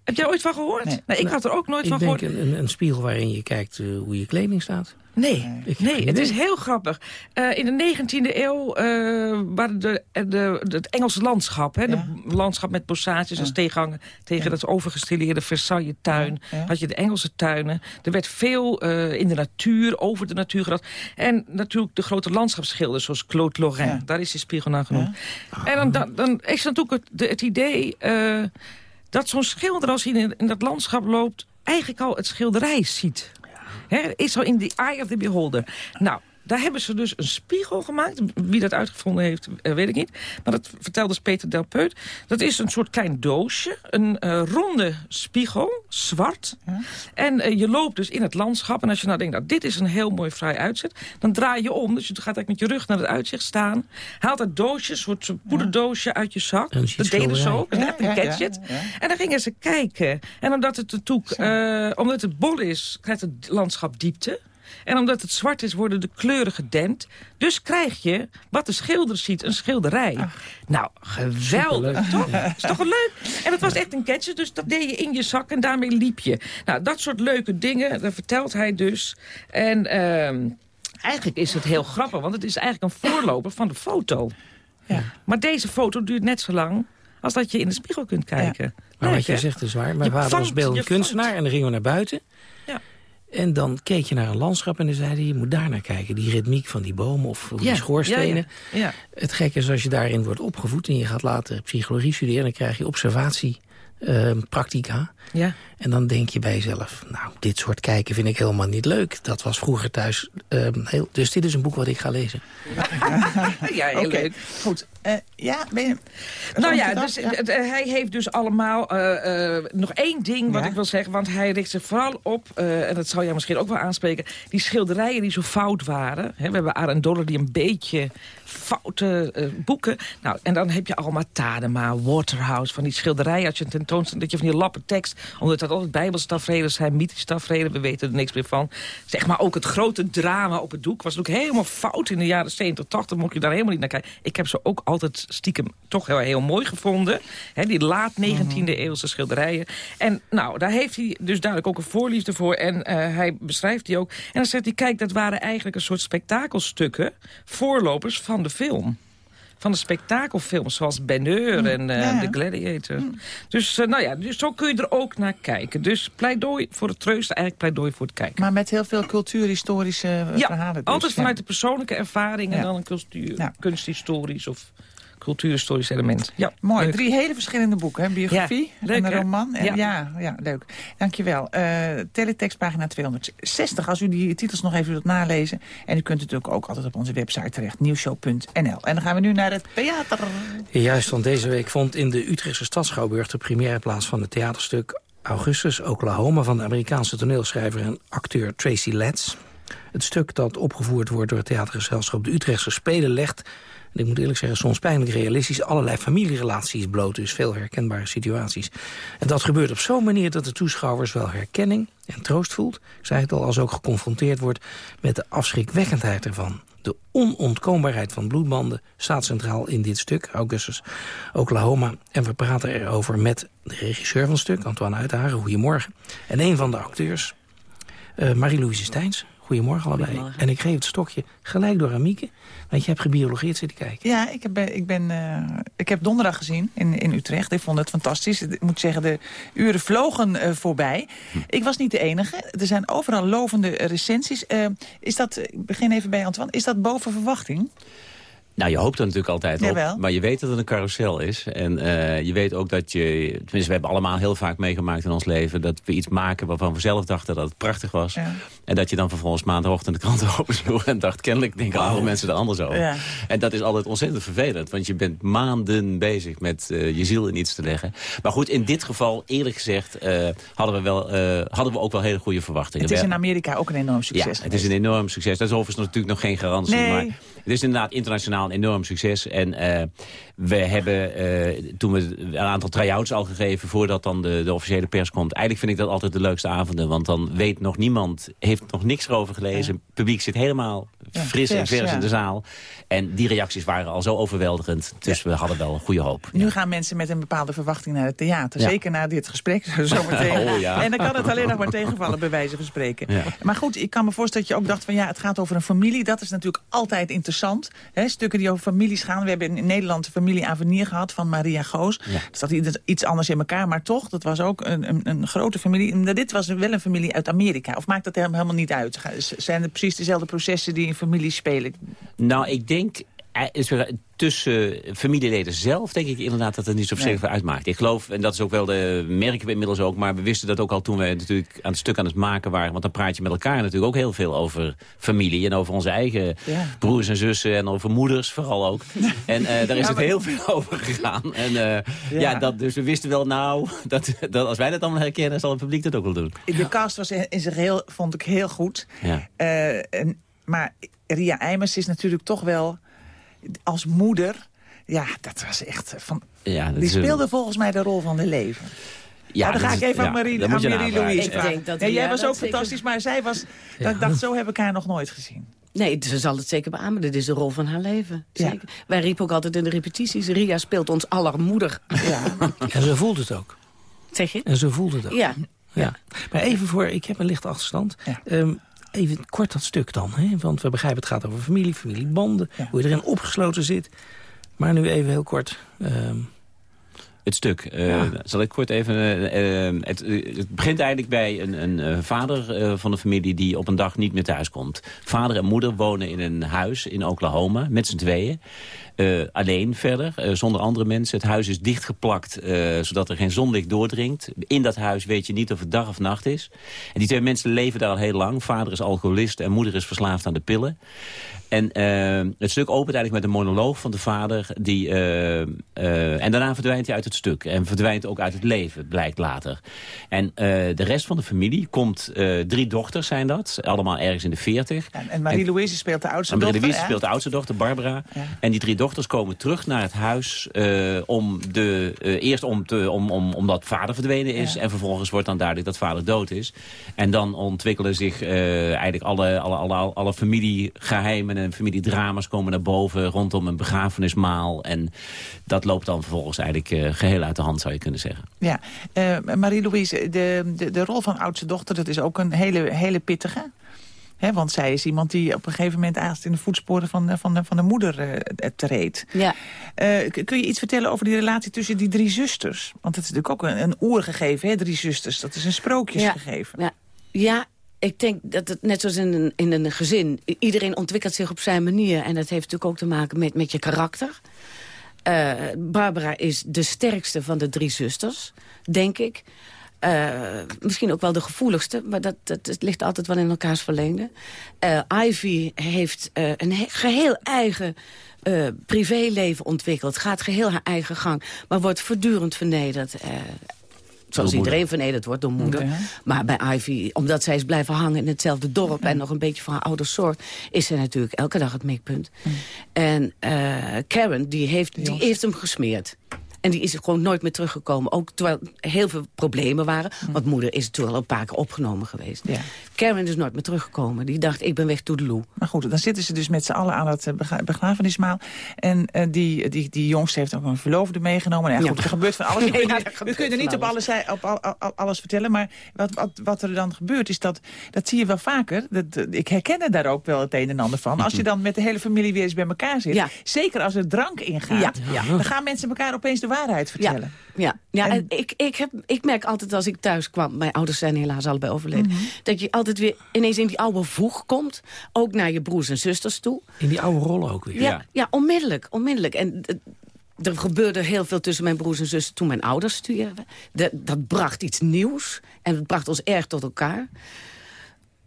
Heb jij ooit van gehoord? Nee, ik had er ook nooit van gehoord. Een, een, een spiegel waarin je kijkt uh, hoe je kleding staat. Nee, nee, het is heel grappig. Uh, in de 19e eeuw uh, waren de, de, het Engelse landschap... Hè, ja. de landschap met bossages ja. en steeghangen... tegen ja. dat overgestileerde Versailles-tuin. Had je de Engelse tuinen. Er werd veel uh, in de natuur, over de natuur gedaan. En natuurlijk de grote landschapsschilders... zoals Claude Lorrain, daar is die spiegel naar genoemd. En dan, dan, dan is natuurlijk het, het idee dat zo'n schilder als hij in, in dat landschap loopt... eigenlijk al het schilderij ziet. He, is zo in the eye of the beholder. Nou, daar hebben ze dus een spiegel gemaakt. Wie dat uitgevonden heeft, eh, weet ik niet. Maar dat vertelde dus Peter Delpeut. Dat is een soort klein doosje. Een uh, ronde spiegel, zwart. En uh, je loopt dus in het landschap. En als je nou denkt, nou, dit is een heel mooi vrij uitzicht. Dan draai je om. Dus je gaat eigenlijk met je rug naar het uitzicht staan. Haalt dat doosje, een soort poederdoosje uit je zak. Dat deden ze ook. Ja, een gadget. En dan gingen ze kijken. En omdat het, de omdat het bol is, krijgt het landschap diepte. En omdat het zwart is, worden de kleuren gedempt. Dus krijg je, wat de schilder ziet, een schilderij. Ach. Nou, geweldig, toch? Is toch leuk? En het was echt een catcher, dus dat deed je in je zak en daarmee liep je. Nou, dat soort leuke dingen, dat vertelt hij dus. En uh, eigenlijk is het heel grappig, want het is eigenlijk een voorloper van de foto. Ja. Maar deze foto duurt net zo lang als dat je in de spiegel kunt kijken. Ja. Maar wat je zegt is waar. Wij waren als beeldend kunstenaar en dan gingen we naar buiten. En dan keek je naar een landschap en dan zei hij... je moet daar naar kijken, die ritmiek van die bomen of die ja, schoorstenen. Ja, ja. Het gekke is als je daarin wordt opgevoed... en je gaat later psychologie studeren... dan krijg je observatie uh, practica. Ja. En dan denk je bij jezelf, nou, dit soort kijken vind ik helemaal niet leuk. Dat was vroeger thuis uh, heel... Dus dit is een boek wat ik ga lezen. <laughs> ja, heel okay. leuk. Goed. Uh, ja, ben je... Nou ja, dus, ja. hij heeft dus allemaal... Uh, nog één ding wat ja? ik wil zeggen. Want hij richt zich vooral op... en dat zal jij misschien ook wel aanspreken... die schilderijen die zo fout waren. Hè, we hebben Arendoller die een beetje foute boeken. Nou, en dan heb je allemaal Tadema, Waterhouse, van die schilderijen. Als je een tentoonstelling, dat je van die lappen tekst... omdat dat altijd bijbelstafreden zijn, mythische tafreden. We weten er niks meer van. Zeg maar ook het grote drama op het doek was ook helemaal fout in de jaren 70, 80. Mocht je daar helemaal niet naar kijken. Ik heb ze ook altijd stiekem toch heel, heel mooi gevonden. Die laat 19e mhm. eeuwse schilderijen. En nou, daar heeft hij dus duidelijk ook een voorliefde voor. En uh, hij beschrijft die ook. En dan zegt hij, kijk, dat waren eigenlijk een soort spektakelstukken. Voorlopers van de film van de spektakelfilms zoals Ben Hur Mm. en eh Ja. The Gladiator. Dus eh, nou ja, dus zo kun je er ook naar kijken. Dus pleidooi voor het treusten, eigenlijk pleidooi voor het kijken. Maar met heel veel cultuurhistorische eh, ja, verhalen. dus, altijd vanuit de persoonlijke ervaring en dan een cultuur, kunsthistorisch of cultuurhistorisch element. Ja, Mooi, leuk. drie hele verschillende boeken. Hè? Biografie Ja, leuk, en een hè? roman. En, ja. Ja. Ja, leuk. Dankjewel. Eh teletext pagina 260. Als u die titels nog even wilt nalezen. En u kunt natuurlijk ook altijd op onze website terecht. Nieuwshow.nl. En dan gaan we nu naar het theater. Juist, want deze week vond in de Utrechtse Stadsschouwburg... de première plaats van het theaterstuk Augustus, Oklahoma... van de Amerikaanse toneelschrijver en acteur Tracy Letts. Het stuk dat opgevoerd wordt door het theatergezelschap... de Utrechtse Spelen legt... En ik moet eerlijk zeggen, soms pijnlijk realistisch... allerlei familierelaties bloot, dus veel herkenbare situaties. En dat gebeurt op zo'n manier dat de toeschouwers wel herkenning en troost voelt. Ik zei het al, als ook geconfronteerd wordt met de afschrikwekkendheid ervan. De onontkoombaarheid van bloedbanden staat centraal in dit stuk, Augustus Oklahoma. En we praten erover met de regisseur van het stuk, Antoine Uithagen. Goedemorgen. En een van de acteurs, eh Marie-Louise Steins. Goedemorgen allebei. Goedemorgen. En ik geef het stokje gelijk door aan Mieke. Want je hebt gebiologeerd zitten kijken. Ja, ik heb, ik, ben, eh, ik heb donderdag gezien in, in Utrecht. Ik vond het fantastisch. Ik moet zeggen, de uren vlogen eh, voorbij. Ik was niet de enige. Er zijn overal lovende recensies. Eh, is dat, ik begin even bij Antoine. Is dat boven verwachting? Nou, je hoopt er natuurlijk altijd op. Maar je weet dat het een carousel is. En eh, je weet ook dat je... Tenminste, we hebben allemaal heel vaak meegemaakt in ons leven... dat we iets maken waarvan we zelf dachten dat het prachtig was. Ja. En dat je dan vervolgens maandagochtend de krant <laughs> opensloeg... en dacht, kennelijk denken andere mensen er anders over. Ja. En dat is altijd ontzettend vervelend. Want je bent maanden bezig met eh, je ziel in iets te leggen. Maar goed, in dit geval, eerlijk gezegd... eh, hadden, we wel, hadden we ook wel hele goede verwachtingen. Het is in Amerika ook een enorm succes ja, het is een enorm succes. Dat is overigens natuurlijk nog geen garantie. Nee. Maar het is inderdaad internationaal enorm succes. En eh, we hebben, eh, toen we een aantal try-outs al gegeven... voordat dan de, de officiële pers komt... eigenlijk vind ik dat altijd de leukste avonden. Want dan weet nog niemand, heeft nog niks erover gelezen. Het publiek zit helemaal Ja, fris en vers, ja. in de zaal. En die reacties waren al zo overweldigend. Dus we hadden wel een goede hoop. Nu gaan mensen met een bepaalde verwachting naar het theater. Zeker na dit gesprek <laughs> zo meteen. Oh. En dan kan het alleen nog maar tegenvallen, bij wijze van spreken. Maar goed, ik kan me voorstellen dat je ook dacht van ja, het gaat over een familie. Dat is natuurlijk altijd interessant. Hè? Stukken die over families gaan. We hebben in Nederland de familie gehad van Maria Goos. Ja. Dat zat iets- anders in elkaar, maar toch, dat was ook een, een, een grote familie. Dit was wel een familie uit Amerika. Of maakt dat helemaal niet uit? Zijn het precies dezelfde processen die in families spelen? Nou, ik denk... eh, er Tussen familieleden zelf denk ik inderdaad dat het niet zo verschrikkelijk veel uitmaakt. Ik geloof, en dat is ook wel de merken we inmiddels ook... maar we wisten dat ook al toen we natuurlijk aan het stuk aan het maken waren. Want dan praat je met elkaar natuurlijk ook heel veel over familie... en over onze eigen Ja. broers en zussen en over moeders vooral ook. <laughs> En eh, daar is Ja, het heel veel <laughs> over gegaan. En eh, ja. Ja. dat, dus we wisten wel nou, <laughs> dat, dat als wij dat allemaal herkennen... zal het publiek dat ook wel doen. De cast was in zijn geheel, vond ik heel goed. Ja. Eh, en, maar Ria Eimers is natuurlijk toch wel als moeder... Ja, dat was echt van... Ja, dat Die een- speelde volgens mij de rol van de leven. Ja, maar dan dat ga ik even ja, aan Marie, dat aan. Louise Ik vragen. dat Ja, jij was dat ook zeker- fantastisch, maar zij was... Dat ik dacht, zo heb ik haar nog nooit gezien. Nee, ze zal het zeker beamen. Dit is de rol van haar leven. Ja. Zeker. Wij riepen ook altijd in de repetities... Ria speelt ons aller moeder. Ja. En ze voelt het ook. Zeg je? En ze voelt het ook. Ja. Ja. Maar even voor, ik heb een lichte achterstand. Ja. Even kort dat stuk dan. Hè? Want we begrijpen het gaat over familie, familiebanden. Ja. Hoe je erin opgesloten zit. Maar nu even heel kort. ehm, Het stuk. Eh, Ja. Zal ik kort even... eh, eh, het, het begint eigenlijk bij een, een vader van de familie die op een dag niet meer thuis komt. Vader en moeder wonen in een huis in Oklahoma met z'n tweeën. Alleen verder, zonder andere mensen. Het huis is dichtgeplakt, zodat er geen zonlicht doordringt. In dat huis weet je niet of het dag of nacht is. En die twee mensen leven daar al heel lang. Vader is alcoholist en moeder is verslaafd aan de pillen. En eh, het stuk opent eigenlijk met een monoloog van de vader. Die, eh, eh, en daarna verdwijnt hij uit het stuk. En verdwijnt ook uit het leven, blijkt later. En de rest van de familie komt... drie dochters zijn dat, allemaal ergens in de veertig. En, en Marie-Louise speelt de oudste dochter. Louise hè? speelt de oudste dochter, Barbara. Ja. En die drie dochters komen terug naar het huis... om de, eerst om te, om, om, omdat vader verdwenen is... Ja. en vervolgens wordt dan duidelijk dat vader dood is. En dan ontwikkelen zich eigenlijk alle, alle, alle, alle familiegeheimen... en familiedrama's komen naar boven rondom een begrafenismaal. En dat loopt dan vervolgens eigenlijk eh, geheel uit de hand, zou je kunnen zeggen. Ja, Eh, Marie-Louise, de, de, de rol van oudste dochter... dat is ook een hele, hele pittige. Hè, want zij is iemand die op een gegeven moment eigenlijk in de voetsporen van, de- van, de, van de moeder eh, treedt. Ja. Eh, kun je iets vertellen over die relatie tussen die drie zusters? Want het is natuurlijk ook een, een oergegeven, hè, drie zusters. Dat is een sprookjesgegeven. Ja, ja, ik denk dat het net zoals in een, in een gezin... iedereen ontwikkelt zich op zijn manier. En dat heeft natuurlijk ook te maken met, met je karakter. Eh, Barbara is de sterkste van de drie zusters, denk ik. Eh, misschien ook wel de gevoeligste, maar dat, dat, ligt altijd wel in elkaars verlengde. Eh, Ivy heeft een he- geheel eigen privéleven ontwikkeld. Gaat geheel haar eigen gang, maar wordt voortdurend vernederd. Zoals iedereen vernederd wordt door moeder. Maar bij Ivy, omdat zij is blijven hangen in hetzelfde dorp... en nog een beetje van haar ouders zorgt... is zij natuurlijk elke dag het mikpunt. En eh, Karen, die heeft, die heeft hem gesmeerd. En die is er gewoon nooit meer teruggekomen. Ook terwijl er heel veel problemen waren. Want moeder is natuurlijk al een paar keer opgenomen geweest. Ja. Karen is nooit meer teruggekomen. Die dacht, ik ben weg toedeloe. Maar goed, dan zitten ze dus met z'n allen aan het eh, begrafenismaal. En eh, die, die, die jongste heeft ook een verloofde meegenomen. Nou, ja, goed, er gebeurt van alles. We <laughs> ja, kunnen, er we kunnen niet op alles, op al- al- al- alles vertellen. Maar wat, wat, wat er dan gebeurt is dat, dat zie je wel vaker. Dat, ik herken er daar ook wel het een en ander van. Als je dan met de hele familie weer eens bij elkaar zit. Ja. Zeker als er drank ingaat. Dan gaan mensen elkaar opeens de waarheid vertellen. Ja, ja En- ik, ik, heb, ik merk altijd als ik thuis kwam... mijn ouders zijn helaas allebei overleden... Mhm. dat je altijd weer ineens in die oude voeg komt. Ook naar je broers en zusters toe. In die oude rollen ook weer. Ja, ja. onmiddellijk, onmiddellijk. En eh, er gebeurde heel veel tussen mijn broers en zussen toen mijn ouders studeerden. Dat, dat bracht iets nieuws en het bracht ons erg tot elkaar.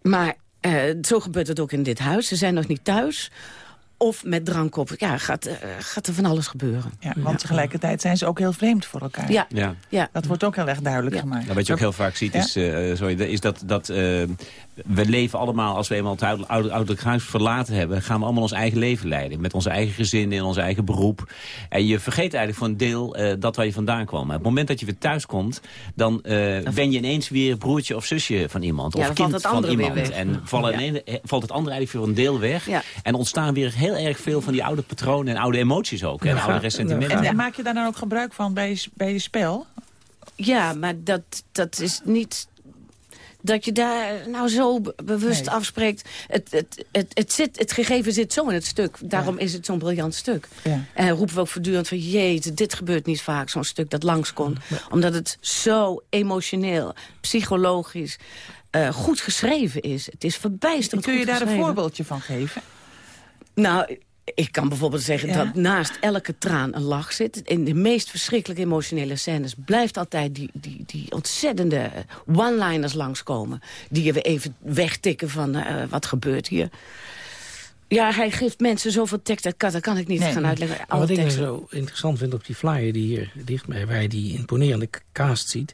Maar eh, zo gebeurt het ook in dit huis. Ze zijn nog niet thuis. Of met drank op. Ja, gaat, eh, gaat er van alles gebeuren. Ja, want tegelijkertijd zijn ze ook heel vreemd voor elkaar. Ja, Ja. ja. Dat wordt ook heel erg duidelijk Ja. gemaakt. Nou, wat je ook heel vaak ziet is, eh, sorry, is dat, dat eh, we leven allemaal, als we eenmaal het ouder- ouder- ouderlijk huis verlaten hebben, gaan we allemaal ons eigen leven leiden. Met onze eigen gezin, in ons eigen beroep. En je vergeet eigenlijk voor een deel eh, dat waar je vandaan kwam. Maar op het moment dat je weer thuis komt, dan eh, ben je ineens weer broertje of zusje van iemand. Ja, of kind van iemand. En vallen Ja. ineens- eh, valt het andere eigenlijk voor een deel weg. Ja. En ontstaan weer heel erg veel van die oude patronen en oude emoties ook. En Ja, oude ja. ressentimenten. En, Ja. en maak je daar dan ook gebruik van bij je, bij je spel? Ja, maar dat, dat is niet... Dat je daar nou zo be- bewust Nee. afspreekt. Het, het, het, het, zit, het gegeven zit zo in het stuk. Daarom is het zo'n briljant stuk. Ja. En roepen we ook voortdurend van... jeetje, dit gebeurt niet vaak, zo'n stuk dat langskomt. Omdat het zo emotioneel, psychologisch... eh, goed geschreven is. Het is verbijsterend Kun je daar een voorbeeldje van geven? Nou, ik kan bijvoorbeeld zeggen Ja. dat naast elke traan een lach zit. In de meest verschrikkelijke emotionele scènes blijft altijd die, die, die ontzettende one-liners langskomen. Die je weer even wegtikken van eh, wat gebeurt hier. Ja, hij geeft mensen zoveel tekst. Dat kan, dat kan ik niet Nee. gaan uitleggen. Alle wat ik nou zo interessant vind op die flyer die hier ligt waar je die imponerende cast ziet...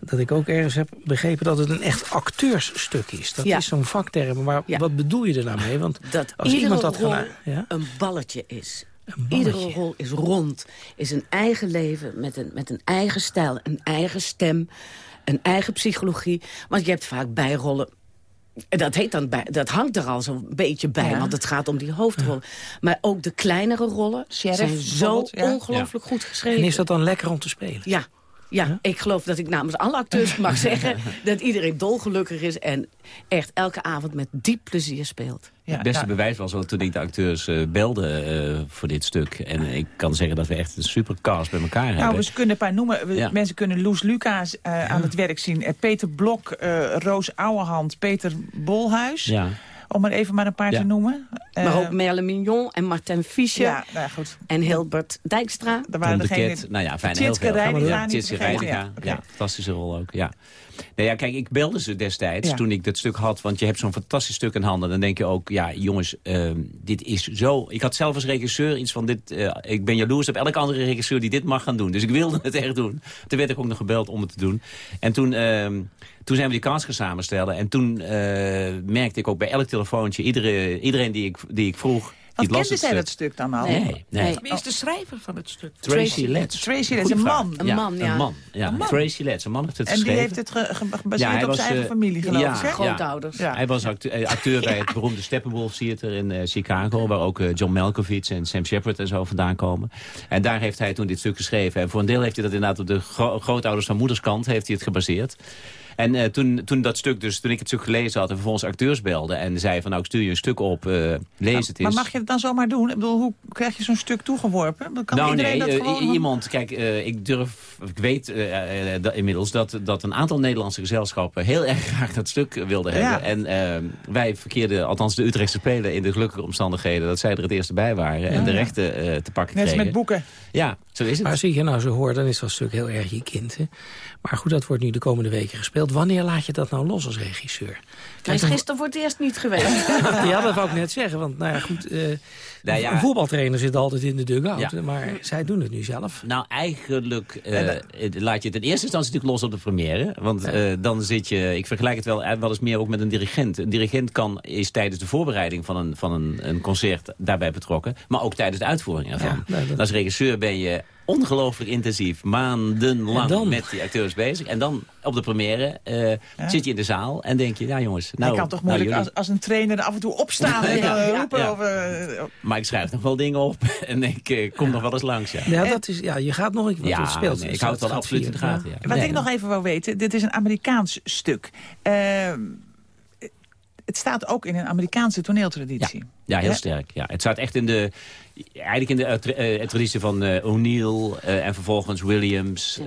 dat ik ook ergens heb begrepen dat het een echt acteursstuk is. Dat Ja. is zo'n vakterm, maar Ja. wat bedoel je er nou mee? Want Dat als iedere iemand dat rol gaan... Ja? een balletje is. Een balletje. Iedere rol is rond. Is een eigen leven met een, met een eigen stijl, een eigen stem, een eigen psychologie. Want je hebt vaak bijrollen. Dat, heet dan bij, dat hangt er al zo'n beetje bij, Ja. want het gaat om die hoofdrollen. Maar ook de kleinere rollen Sheriff zijn zo ja. ongelooflijk goed geschreven. En is dat dan lekker om te spelen? Ja. Ja, ik geloof dat ik namens alle acteurs mag <laughs> zeggen... dat iedereen dolgelukkig is en echt elke avond met diep plezier speelt. Ja, het beste nou, bewijs was wel toen ik de acteurs eh, belde eh, voor dit stuk. En ik kan zeggen dat we echt een supercast bij elkaar Nou, hebben. we kunnen een paar noemen. We- Ja. Mensen kunnen Loes Lucas eh, aan het werk zien. Peter Blok, eh, Roos Ouwehand, Peter Bolhuis. Ja. Om er even maar een paar Ja. te noemen. Maar Eh, ook Merle Mignon en Martin Fischer Ja, nou ja, goed. en Hilbert Dijkstra. Er Tom waren de degenen... Ket, nou ja, fijn, heel veel. Reiniga Ja, fantastische rol ook, ja. Nou ja, kijk, ik belde ze destijds Ja. toen ik dat stuk had. Want je hebt zo'n fantastisch stuk in handen. Dan denk je ook, ja jongens, ehm, dit is zo... Ik had zelf als regisseur iets van dit... eh, ik ben jaloers op elke andere regisseur die dit mag gaan doen. Dus ik wilde het echt doen. Toen werd ik ook nog gebeld om het te doen. En toen... ehm, toen zijn we die cast gaan samenstellen. En toen eh, merkte ik ook bij elk telefoontje... Iedere, iedereen die ik, die ik vroeg... Las kende zij het dat stuk dan al? Nee. Nee, nee. Wie is de schrijver van het stuk? Tracy Letts. Tracy, Goeie een man. Een man, ja. Een man, ja. Tracy Letts, een man heeft het En die geschreven. heeft het ge- ge- gebaseerd Ja, op was, zijn eigen eh, familie, geloof ja, ik. hè? Grootouders. Ja. Hij was eh, acteur bij <laughs> het beroemde Steppenwolf Theater in eh, Chicago... waar ook John Malkovich en Sam Shepard en zo vandaan komen. En daar heeft hij toen dit stuk geschreven. En voor een deel heeft hij dat inderdaad op de gro- grootouders van moederskant heeft hij het gebaseerd. En uh, toen, toen dat stuk, dus toen ik het stuk gelezen had en vervolgens acteurs belde en zei van nou ik stuur je een stuk op, uh, lees het eens. Maar mag je het dan zomaar doen? Ik bedoel, hoe krijg je zo'n stuk toegeworpen? Kan nou iedereen nee, dat gewoon... iemand, kijk, ik durf, ik weet inmiddels dat, dat een aantal Nederlandse gezelschappen heel erg <laughs> graag dat stuk wilden hebben. En wij verkeerden, althans de Utrechtse Spelen, in de gelukkige omstandigheden dat zij er het eerste bij waren en de rechten te pakken Net kregen. met boeken. Ja, zo is het. Maar zie je nou zo hoort, dan is dat stuk heel erg je kind. Hè? Maar goed, dat wordt nu de komende weken gespeeld. Wanneer laat je dat nou los als regisseur? Hij is gisteren voor het eerst niet geweest. ja, dat wou ik net zeggen. Want nou ja, goed, uh, nou ja, een voetbaltrainer zit altijd in de dugout. Ja. Maar zij doen het nu zelf. Nou, eigenlijk uh, laat je het in eerste instantie natuurlijk los op de première. Want uh, dan zit je, ik vergelijk het wel, wel eens meer ook met een dirigent. Een dirigent kan, is tijdens de voorbereiding van een, van een, een concert daarbij betrokken. Maar ook tijdens de uitvoering ervan. Ja, dat... Als regisseur ben je ongelooflijk intensief, maandenlang met die acteurs bezig. En dan op de première uh, ja. zit je in de zaal en denk je, ja jongens... Nou, je kan toch moeilijk nou, als, als een trainer af en toe opstaan <laughs> en ja, uh, roepen? ja. Of, uh, maar ik schrijf nog wel dingen op <laughs> en ik kom nog wel eens langs. Ja, ja, dat is, ja je gaat nog een keer ja, wat speelt. Nee, ik hou het wel absoluut in de gaten. Wat nee, ik nog even wil weten, dit is een Amerikaans stuk. Ehm, het staat ook in een Amerikaanse toneeltraditie. Ja, heel sterk. Ja. Het staat echt in de, eigenlijk in de uh, tra uh, traditie van uh, O'Neill en vervolgens Williams,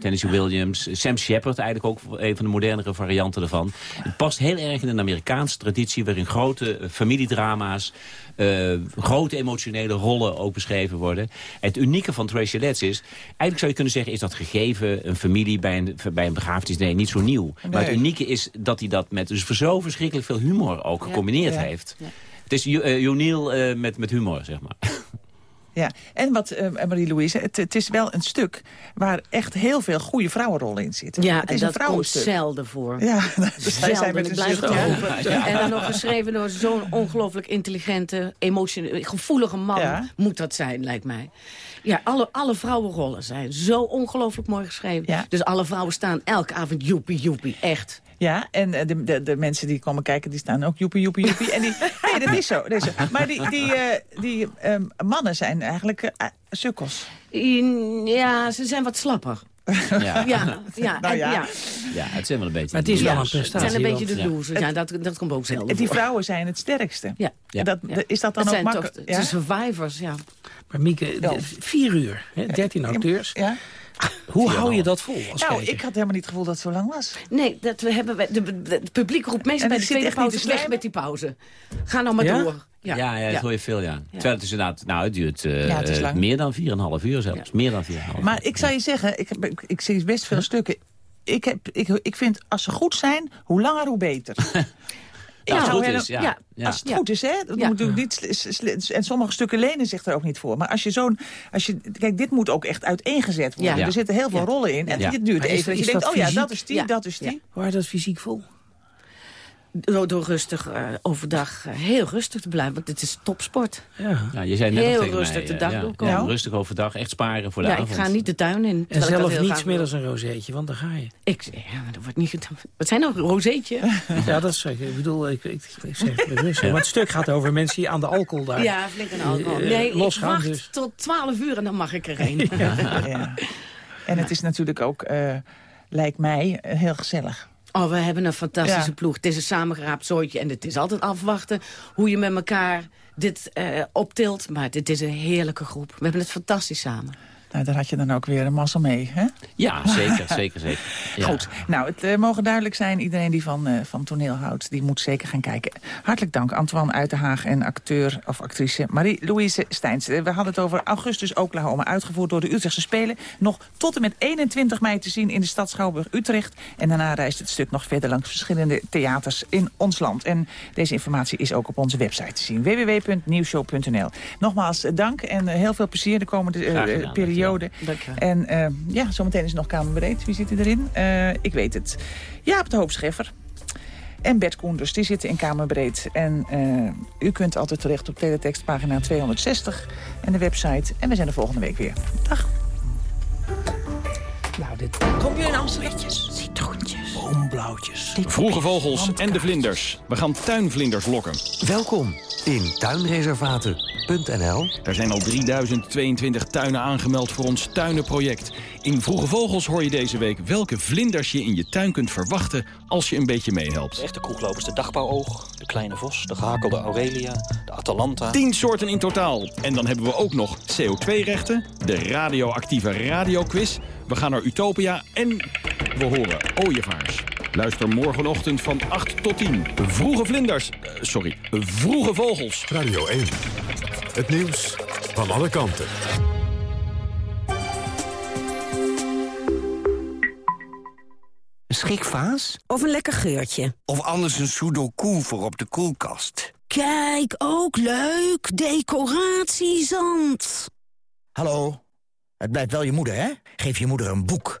Tennessee Williams, Sam Shepard eigenlijk ook een van de modernere varianten ervan. Het past heel erg in een Amerikaanse traditie waarin grote familiedrama's, grote emotionele rollen ook beschreven worden. Het unieke van Tracy Letts is, eigenlijk zou je kunnen zeggen, is dat gegeven een familie bij een, bij een nee, niet zo nieuw. Nee. Maar het unieke is dat hij dat met dus zo verschrikkelijk veel humor ook gecombineerd ja. heeft. Ja. Het is uh, O'Neill uh, met, met humor, zeg maar. <laughs> Ja, en wat uh, Marie-Louise, het, het, is wel een stuk waar echt heel veel goede vrouwenrollen in zitten. Ja, het is en een dat komt zelden voor. Ja, <laughs> dus zelden. zijn met het hopen. Ja. En dan nog geschreven door zo'n ongelooflijk intelligente, emotionele, gevoelige man ja. moet dat zijn, lijkt mij. Ja, alle, alle vrouwenrollen zijn zo ongelooflijk mooi geschreven. Ja. Dus alle vrouwen staan elke avond joepie joepie, echt. Ja, en de, de, de mensen die komen kijken, die staan ook joepie, joepie, joepie. en die, <laughs> nee, dat is zo. Dat is zo. Maar die, die, uh, die um, mannen zijn eigenlijk uh, sukkels. Ja, ze zijn wat slapper. <laughs> Ja. Ja, ja, nou ja. Ja. ja, het zijn wel een beetje... Maar het is wel een prestatie. Het zijn een beetje de losers. Ja, dat, dat komt ook zelden Die vrouwen zijn het sterkste. Ja. ja. Dat, is dat dan het ook makkelijk? Toch, ja? De survivors, ja. Maar Mieke, vier uur, hè, dertien auteurs. Ja. <laughs> Hoe hou je dat vol als Nou, kijker? ik had helemaal niet het gevoel dat het zo lang was. Nee, dat we hebben, de, de, de, het publiek roept meestal bij de tweede pauze weg met die pauze. Ga nou maar ja? door. Ja, ja, ja, dat hoor je veel, ja. ja. Terwijl het is inderdaad, nou, het duurt uh, ja, het is meer dan 4,5 uur zelfs. Ja. Meer dan 4,5 Maar ik zou je zeggen, ik, ik, ik zie best veel stukken. Ik, heb, ik, ik vind, als ze goed zijn, hoe langer, hoe beter. <laughs> Ja, als het goed is, ja. ja. ja. Als het goed is, hè. Dat ja. moet niet, en sommige stukken lenen zich er ook niet voor. Maar als je zo'n... Als je, kijk, dit moet ook echt uiteengezet worden. Er zitten heel veel rollen in. En dit duurt even. dat je denkt, oh ja, dat is die, dat is die. Waar dat fysiek vol? Door, door rustig uh, overdag uh, heel rustig te blijven. Want het is topsport. Ja. ja je zei net heel tegen rustig mij, de dag ja, doorkomen. Ja, rustig overdag, echt sparen voor de ja, avond. ik ga niet de tuin in. En zelf niet smiddags een rozeetje, want dan ga je. Ik, ja, maar dat wordt niet... Wat zijn nou rozeetje? <laughs> ja, dat zeg ik. Bedoel, ik, ik, ik zeg bewust. Maar het stuk gaat over mensen die aan de alcohol daar Ja, flink aan alcohol. Nee, uh, losgaan, ik wacht dus. tot 12 uur en dan mag ik erheen. <laughs> ja. En het is natuurlijk ook, uh, lijkt mij, heel gezellig. Oh, we hebben een fantastische ja. ploeg. Het is een samengeraapt zooitje en het is altijd afwachten hoe je met elkaar dit uh, optilt. Maar dit is een heerlijke groep. We hebben het fantastisch samen. Nou, daar had je dan ook weer een massa mee, hè? Ja, <laughs> zeker, zeker, zeker. Ja. Goed, nou, het uh, mogen duidelijk zijn, iedereen die van, uh, van toneel houdt, die moet zeker gaan kijken. Hartelijk dank, Antoine Uitenhaag en acteur of actrice Marie-Louise Steins. Uh, we hadden het over Augustus Oklahoma, uitgevoerd door de Utrechtse Spelen. Nog tot en met 21 mei te zien in de stad Schouwburg Utrecht. En daarna reist het stuk nog verder langs verschillende theaters in ons land. En deze informatie is ook op onze website te zien, www.nieuwshow.nl. Nogmaals dank en heel veel plezier de komende periode. En uh, ja, zometeen is nog Kamerbreed. Wie zit erin? Uh, ik weet het. Jaap de Hoop Scheffer. En Bert Koenders, die zitten in Kamerbreed. En uh, u kunt altijd terecht op teletext pagina 260 en de website. En we zijn er volgende week weer. Dag. Nou, dit... Kom je in Amsterdam? Citroentjes. Boomblauwtjes. Vroege vogels en de vlinders. We gaan tuinvlinders lokken. Welkom in tuinreservaten.nl. Er zijn al 3022 tuinen aangemeld voor ons tuinenproject. In Vroege Vogels hoor je deze week welke vlinders je in je tuin kunt verwachten als je een beetje meehelpt. De echte kroeglopers, de dagbouwoog, de kleine vos, de gehakelde Aurelia, de Atalanta. 10 soorten in totaal. En dan hebben we ook nog CO2-rechten, de radioactieve radioquiz. We gaan naar Utopia en we horen ooievaars. Luister morgenochtend van 8 tot 10. Vroege vlinders. Eh, sorry, vroege vogels. Radio 1. Het nieuws van alle kanten. Een schrikvaas? Of een lekker geurtje. Of anders een sudoku voor op de koelkast. Kijk, ook leuk. Decoratiezand. Hallo? Het blijft wel je moeder, hè? Geef je moeder een boek,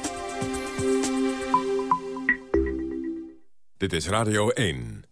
Dit is Radio 1.